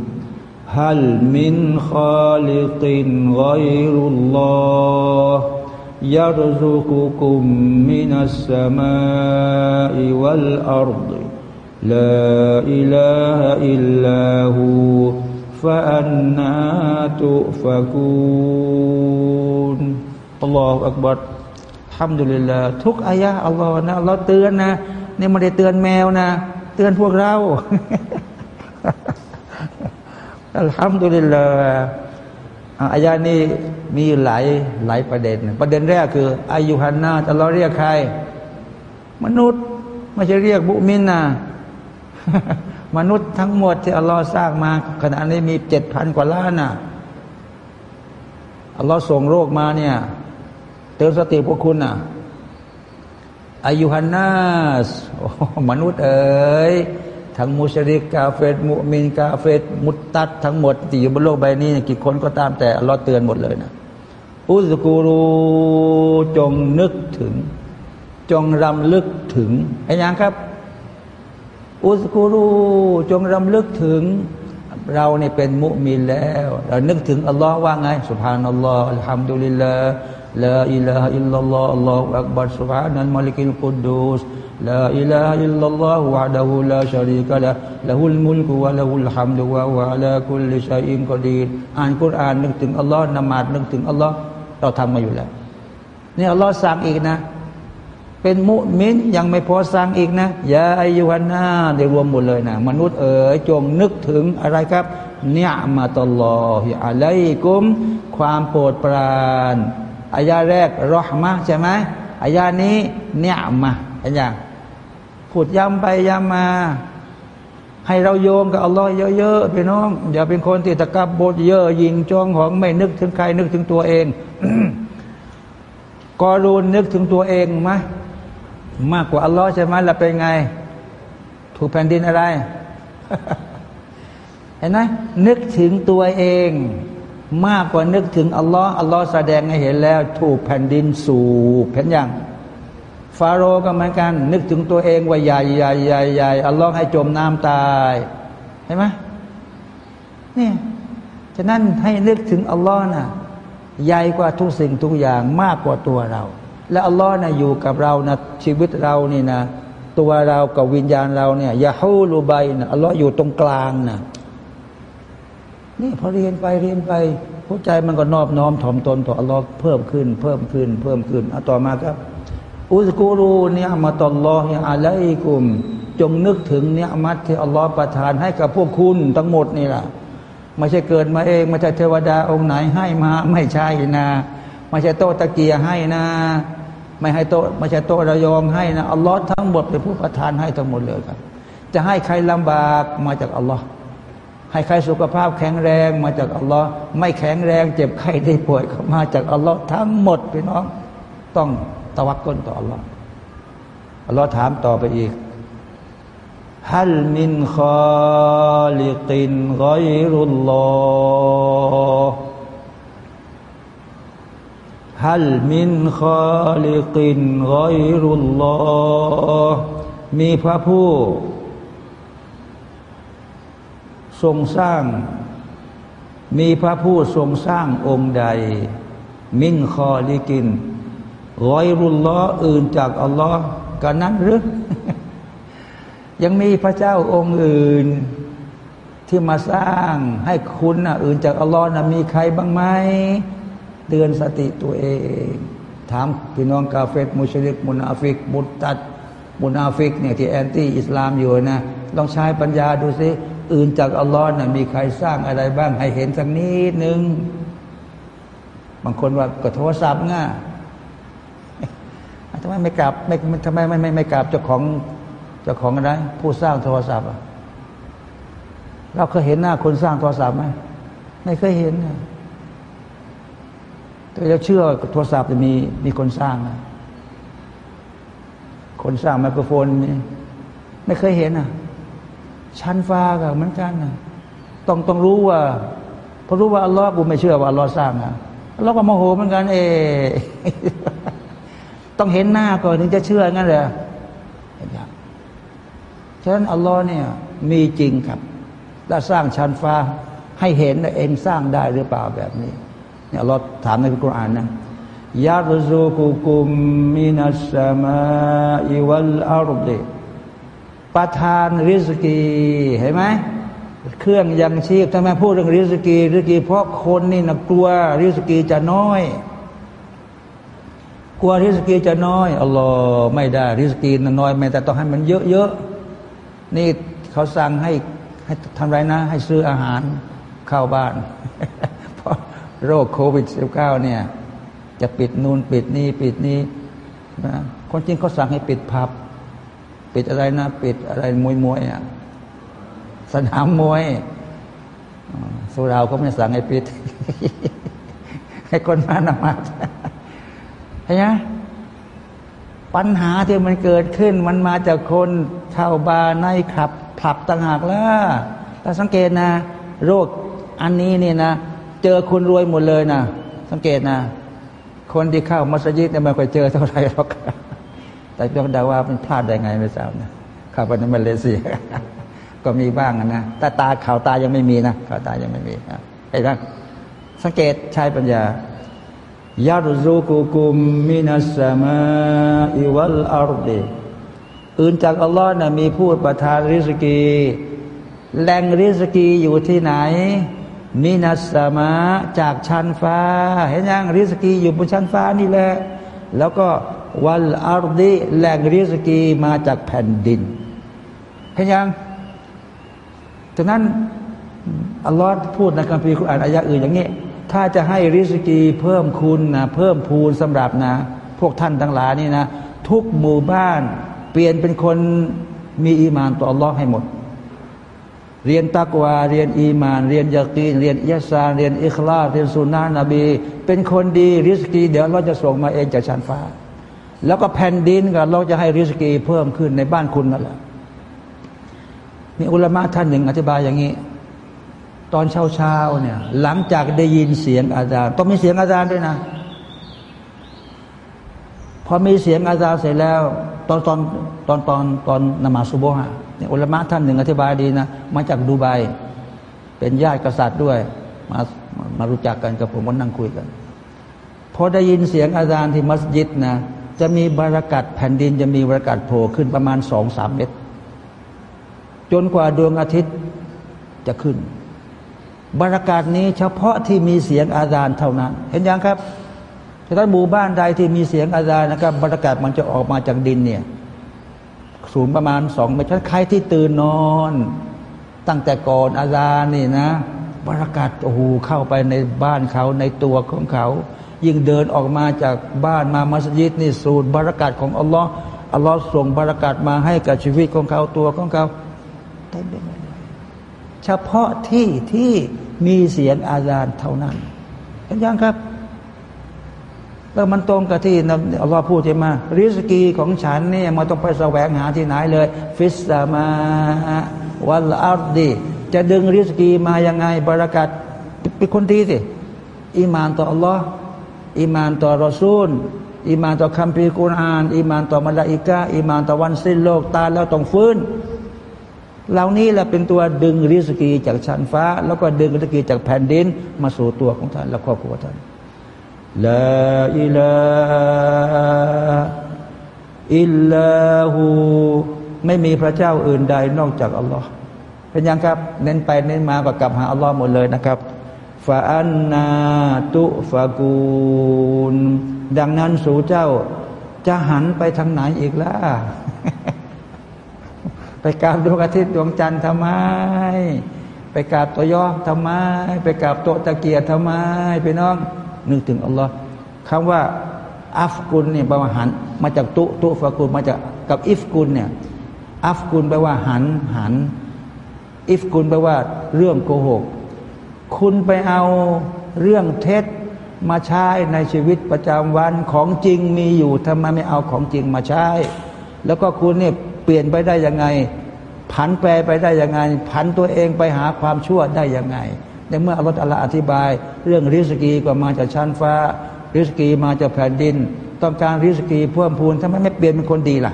هل من خالق غير الله يرزقكم من السماء والأرض لا إله إلا هو فأنا تؤفكون الله أكبر الحمد لله ทุกอายะอัลลอฮ์นะอัลลอฮ์เตือนนะนี่ไม่ได้เตือนแมวนะ เตือนพวกเรา อัลฮัมดุลิลลาห์อายานี้มีหลายหลายประเด็น ประเด็นแรกคืออายุฮันนาจะเราเรียกใคร มนุษย์ไม่ใช่เรียกบุมินนะมนุษย์ทั้งหมดที่อัลลอฮ์สร้างมา ขณะนี้มีเจ็ดพันกว่าล้านน่ะอัลลอฮ์ส่งโรคมาเนี่ยเตือนสติพวกคุณน่ะอายุฮันนาสมนุษย์เอ๋ย ทั้งมุชริกกาเฟตมุมินกาเฟตมุตตัดทั้งหมดที่อยู่บนโลกใบนี้กี่คนก็ตามแต่เราเตือนหมดเลยนะอุสกูรูจงนึกถึง จงรำลึกถึงไอ้ยังครับ อุสกูรูจงรำลึกถึง เราเนี่ยเป็นมุมินแล้ว เรานึกถึงอัลลอฮ์ว่าไงسبحان الله الحمد لله لا إله إلا الله الله أكبر سبحان الملك القدوس لا إله إلا الله وحده لا شريك له له الملك وله الحمد وهو على كل شيء قدير อ่านคุรานนึกถึงอัลลอฮ์นมาดนึกถึงอัลลอฮ์เราทำมาอยู่แล้วนี่อัลลอฮ์สั่งอีกนะ เป็นมุมินยังไม่พอสั่งอีกนะยาอายุวันนาได้รวมหมดเลยนะ มนุษย์เอ๋ยจงนึกถึงอะไรครับเนี่ยมาตลอดอะไรกุม ความโปรดปรานอายาแรกรอฮมะใช่ไหมอายานี้เนี่ยมาอันยัง พูดย้ำไปย้ำมา ให้เราโยมกับอัลลอฮ์เยอะๆพี่น้อง อย่าเป็นคนที่ตะกับบทเยอะยิงจองของไม่นึกถึงใครนึกถึงตัวเองกอรูนนึกถึงตัวเองไหมมากกว่าอัลลอฮ์ใช่ไหมล้วเป็นไง ถูกแผ่นดินอะไร เห็นไหมนึกถึงตัวเอง มากกว่านึกถึงอัลลอฮ์อัลลอฮ์แสดงให้เห็นแล้ว ถูกแผ่นดินสูบเห็นยัง ฟาโรก็เหมือนกัน นึกถึงตัวเองว่าใหญ่ใหญ่ใหญ่ใหญ่อัลลอฮ์ให้จมน้ำตายเห็นไหมนี่ฉะนั้นให้นึกถึงอัลลอฮ์นะใหญ่กว่าทุกสิ่งทุกอย่างมากกว่าตัวเรา และอัลลอฮ์นะอยู่กับเรานะชีวิตเรานี่นะ ตัวเรากับวิญญาณเราเนี่ยยาฮูลูไบนะอัลลอฮ์อยู่ตรงกลางนะนี่พอเรียนไปเรียนไปหัวใจมันก็นอบน้อมถ่อมตนต่ออัลลอฮ์เพิ่มขึ้น เพิ่มขึ้น เพิ่มขึ้นเอาต่อมาครับ อุสกูรูเนี่ยมาตอลลอฮิอะลัยกุม จงนึกถึงเนี่ยมัดที่อัลลอฮ์ประทานให้กับพวกคุณทั้งหมดนี่แหละไม่ใช่เกิดมาเองไม่ใช่เทวดาองค์ไหนให้มา ไม่ใช่นะไม่ใช่โตตะเกียให้นะ ไม่ให้โตไม่ใช่โตระยองให้นะอัลลอฮ์ทั้งหมดเป็นผู้ประทานให้ทั้งหมดเลยครับ จะให้ใครลำบากมาจากอัลลอฮ์ให้ใครสุขภาพแข็งแรงมาจากอัลลอฮ์ไม่แข็งแรง เจ็บไข้ได้ป่วยก็มาจากอัลลอฮ์ทั้งหมดพี่น้องต้อง ตะวักก้นต่ออัลลอฮ์อัลลอฮ์ถามต่อไปอีกฮัลมินคาลิกินไกรุลลอฮัลมินคาลิกินไกรุลลอมีพระผู้ ทรงสร้าง มีพระผู้ทรงสร้างองค์ใด من خالق غير الله อื่นจากอัลลอฮ์กันนั้นหรือยังมีพระเจ้าองค์อื่นที่มาสร้างให้คุณนะอื่นจากอัลลอฮ์นะมีใครบ้างไหมเตือนสติตัวเอง ถามพี่น้องกาเฟรมุชริก มุนาฟิก มุรตัด มุนาฟิกเนี่ยที่ anti อิสลามอยู่นะลองใช้ปัญญาดูสิอื่นจากอัลลอฮ์นะมีใครสร้างอะไรบ้างให้เห็นสักนิดหนึ่งบางคนว่าก็โทรศัพท์ง่า ทำไมไม่กราบไม่ทำไมไม่ไม่ไม่กราบเจ้าของเจ้าของอะไรผู้สร้างโทรศัพท์เราเคยเห็นหน้าคนสร้างโทรศัพท์ไหมไม่เคยเห็นแต่จะเชื่อโทรศัพท์จะมีมีคนสร้างนะคนสร้างไมโครโฟนมีไม่เคยเห็นอะ ชั้นฟ้าก็เหมือนกันนะต้องต้องรู้ว่าพอรู้ว่าอัลลอฮ์กูไม่เชื่อว่าอัลลอฮ์สร้างอะอัลลอฮ์ก็โมโหเหมือนกัน เอ ต้องเห็นหน้าก่อนถึงจะเชื่องั้นเลยฉะนั้นอัลลอฮ์เนี่ยมีจริงครับถ้าสร้างชั้นฟ้าให้เห็นเองสร้างได้หรือเปล่าแบบนี้เนี่ยเราถามในคุรานนะยารุซูกุกุมมินัสมาอิวัลอารุดีประทานริสกีเห็นไหมเครื่องยังชีพทำไมพูดเรื่องริสกีริสกี เพราะคนนี่นะกลัวริสกีจะน้อย กลัวริสกีจะน้อยอัลลอฮ์ไม่ได้ริสกีน้อยแม้แต่ต้องให้มันเยอะๆนี่เขาสั่งให้ให้ทำไรนะ ให้ซื้ออาหารเข้าบ้าน เพราะโรคโควิด -19 เนี่ย จะปิดนูนปิดนี่ปิดนี่นะคนจริงเขาสั่งให้ปิดผับ ปิดอะไรนะ ปิดอะไรมวยมวยอะสนามมวยสุราเขาไม่สั่งให้ปิด ให้คนมานมาเห็น ไหมปัญหาที่มันเกิดขึ้นมันมาจากคนชาวบาในขับผับต่างหากล่ะถ้าสังเกตนะ โรคอันนี้นี่นะ เจอคนรวยหมดเลยนะสังเกตนะ คนที่เข้ามัสยิดเนี่ยมันก็เจอเท่าไรหรอกแต่ต้องดาว่ามันพลาดได้ไงไม่ทราบนะเข้าไปในมาเลเซียก็มีบ้างนะแต่ตาข่าวตายังไม่มีนะข่าวตายังไม่มีไอ้ร่างสังเกตใช้ปัญญา ยารซูกุกุมมินัสมาอิวัลอารดีอื่นจากอัลลอฮ์นะมีพูดประทานริสกี แหล่งริสกีอยู่ที่ไหน มินัสมาจากชั้นฟ้า เห็นยังริสกีอยู่บนชั้นฟ้านี่แหละ แล้วก็วัลอารดีแหล่งริสกีมาจากแผ่นดิน เห็นยังฉะนั้นอัลลอฮ์พูดในคัมภีร์คุรานอายะอื่นอย่างนี้ ถ้าจะให้ริสกีเพิ่มคุณนะเพิ่มพูนสำหรับนะ พวกท่านทั้งหลายนี่นะ ทุกหมู่บ้าน เปลี่ยนเป็นคนมีอีมานต่ออัลลอฮ์ให้หมด เรียนตักวา เรียนอีมาน เรียนยากีนเรียนอิสานเรียนอิคลาเรียนสุนนะนบี เป็นคนดีริสกี เดี๋ยวเราจะส่งมาเองจากชั้นฟ้า แล้วก็แผ่นดินก็เราจะให้ริสกีเพิ่มขึ้นในบ้านคุณนั่นแหละมีอุลามะท่านหนึ่งอธิบายอย่างนี้ ตอนเช้าเช้าเนี่ย หลังจากได้ยินเสียงอาจารย์ต้องมีเสียงอาจารย์ด้วยนะพอมีเสียงอาจารย์เสร็จแล้ว ตอนตอนตอนตอนตอนนมาสุโบฮะนี่อุลมะท่านหนึ่งอธิบายดีนะมาจากดูไบเป็นญาติกษัตริย์ด้วย มามารู้จักกันกับผมก็นั่งคุยกันพอได้ยินเสียงอาจารย์ที่มัสยิดนะจะมีบรากัดแผ่นดินจะมีบรากัดโผล่ขึ้นประมาณสองสามเมตร จนกว่าดวงอาทิตย์จะขึ้น บารากัดนี้เฉพาะที่มีเสียงอาจารย์เท่านั้น เห็นยังครับถ้าหมู่บ้านใดที่มีเสียงอาจารย์นะครับบารากัดมันจะออกมาจากดินเนี่ยสูงประมาณสองเมตรใครที่ตื่นนอน ตั้งแต่ก่อนอาจารย์นี่นะบรรยากาศโอ้โหเข้าไปในบ้านเขาในตัวของเขา ยิ่งเดินออกมาจากบ้านมามัสยิดนี่สูตรบรรยากาศของอัลลอฮ์อัลลอฮ์ส่งบรรยากาศมาให้กับชีวิตของเขาตัวของเขาเต็มไปหมด เฉพาะที่ที่มีเสียงอาจารย์เท่านั้นเห็นยังครับแล้วมันตรงกับที่อัลลอฮ์พูดใช่ไหมริสกีของฉันเนี่ยมันต้องไปแสวงหาที่ไหนเลย في السماء والأرض จะดึงริสกีมายังไงบะรอกัตเป็นคนดีสิอิมานต่ออัลลอฮ์อิมานต่อรอซูลอิมานต่อคัมภีร์กุรอานอิมานต่อมลาอิกะอิมานต่อวันสิ้นโลกตายแล้วต้องฟื้น เหล่านี้แหละเป็นตัวดึงริสกีจากชั้นฟ้า แล้วก็ดึงริสกีจากแผ่นดิน มาสู่ตัวของท่านและครอบครัวท่านลาอิลาอิลลาหูไม่มีพระเจ้าอื่นใดนอกจากอัลลอฮ์เป็นยังครับ เน้นไปเน้นมาก็กลับหาอัลลอฮ์หมดเลยนะครับฟาอันนาตุฟากูลดังนั้นสู่เจ้าจะหันไปทางไหนอีกล่ะ ไปกราบดวงอาทิตย์ดวงจันทร์ทำไม ไปกราบตัวยอทำไม ไปกราบโตตะเกียรทำไมไปน้อง นึกถึงอัลลอฮ์คำว่าอัฟกุลเนี่ยแปลว่าหัน มาจากตุตุฟกุลมาจากกับอิฟกุลเนี่ยอัฟกุลแปลว่าหันหัน อิฟกุลแปลว่าเรื่องโกหก คุณไปเอาเรื่องเท็จมาใช้ในชีวิตประจำวันของจริงมีอยู่ทำไมไม่เอาของจริงมาใช้ แล้วก็คุณเนี่ย ลี่ยนไปได้ยังไง ผันแปรไปได้ยังไง ผันตัวเองไปหาความชั่วได้ยังไง ในเมื่ออัลลอฮฺอธิบาย เรื่องริสกีก็มาจากชั้นฟ้า ริสกีมาจากแผ่นดิน ต้องการริสกีเพิ่มพูนทำไมไม่เปลี่ยนเป็นคนดีล่ะ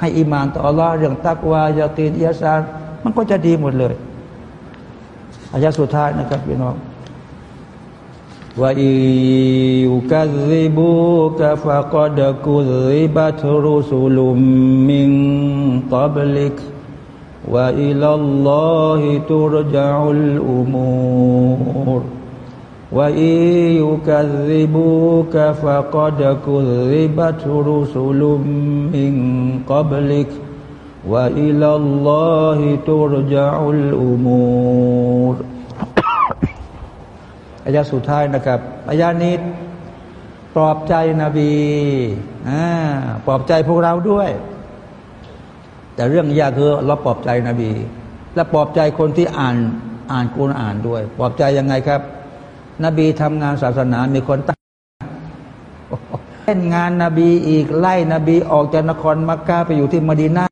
ให้อิมานต่ออัลลอฮ์เรื่องตักวายาตีนอิยาซานมันก็จะดีหมดเลยอายะสุดท้ายนะครับพี่น้อง وإن يكذبوك فقد كذبت رسل من قبلك وإلى الله ترجع الأمور. وإن يكذبوك فقد كذبت رسل من قبلك وإلى الله ترجع الأمور. อายาสุดท้ายนะครับอายานี้ปลอบใจนบีอ่าปลอบใจพวกเราด้วย แต่เรื่องยากคือเราปลอบใจนบี และปลอบใจคนที่อ่านอ่านกุรอ่านด้วย ปลอบใจยังไงครับ นบีทำงานศาสนามีคนตั้งเล่นงานนาบีอีกไล่นบีออกจากนครมักกะไปอยู่ที่มดีนา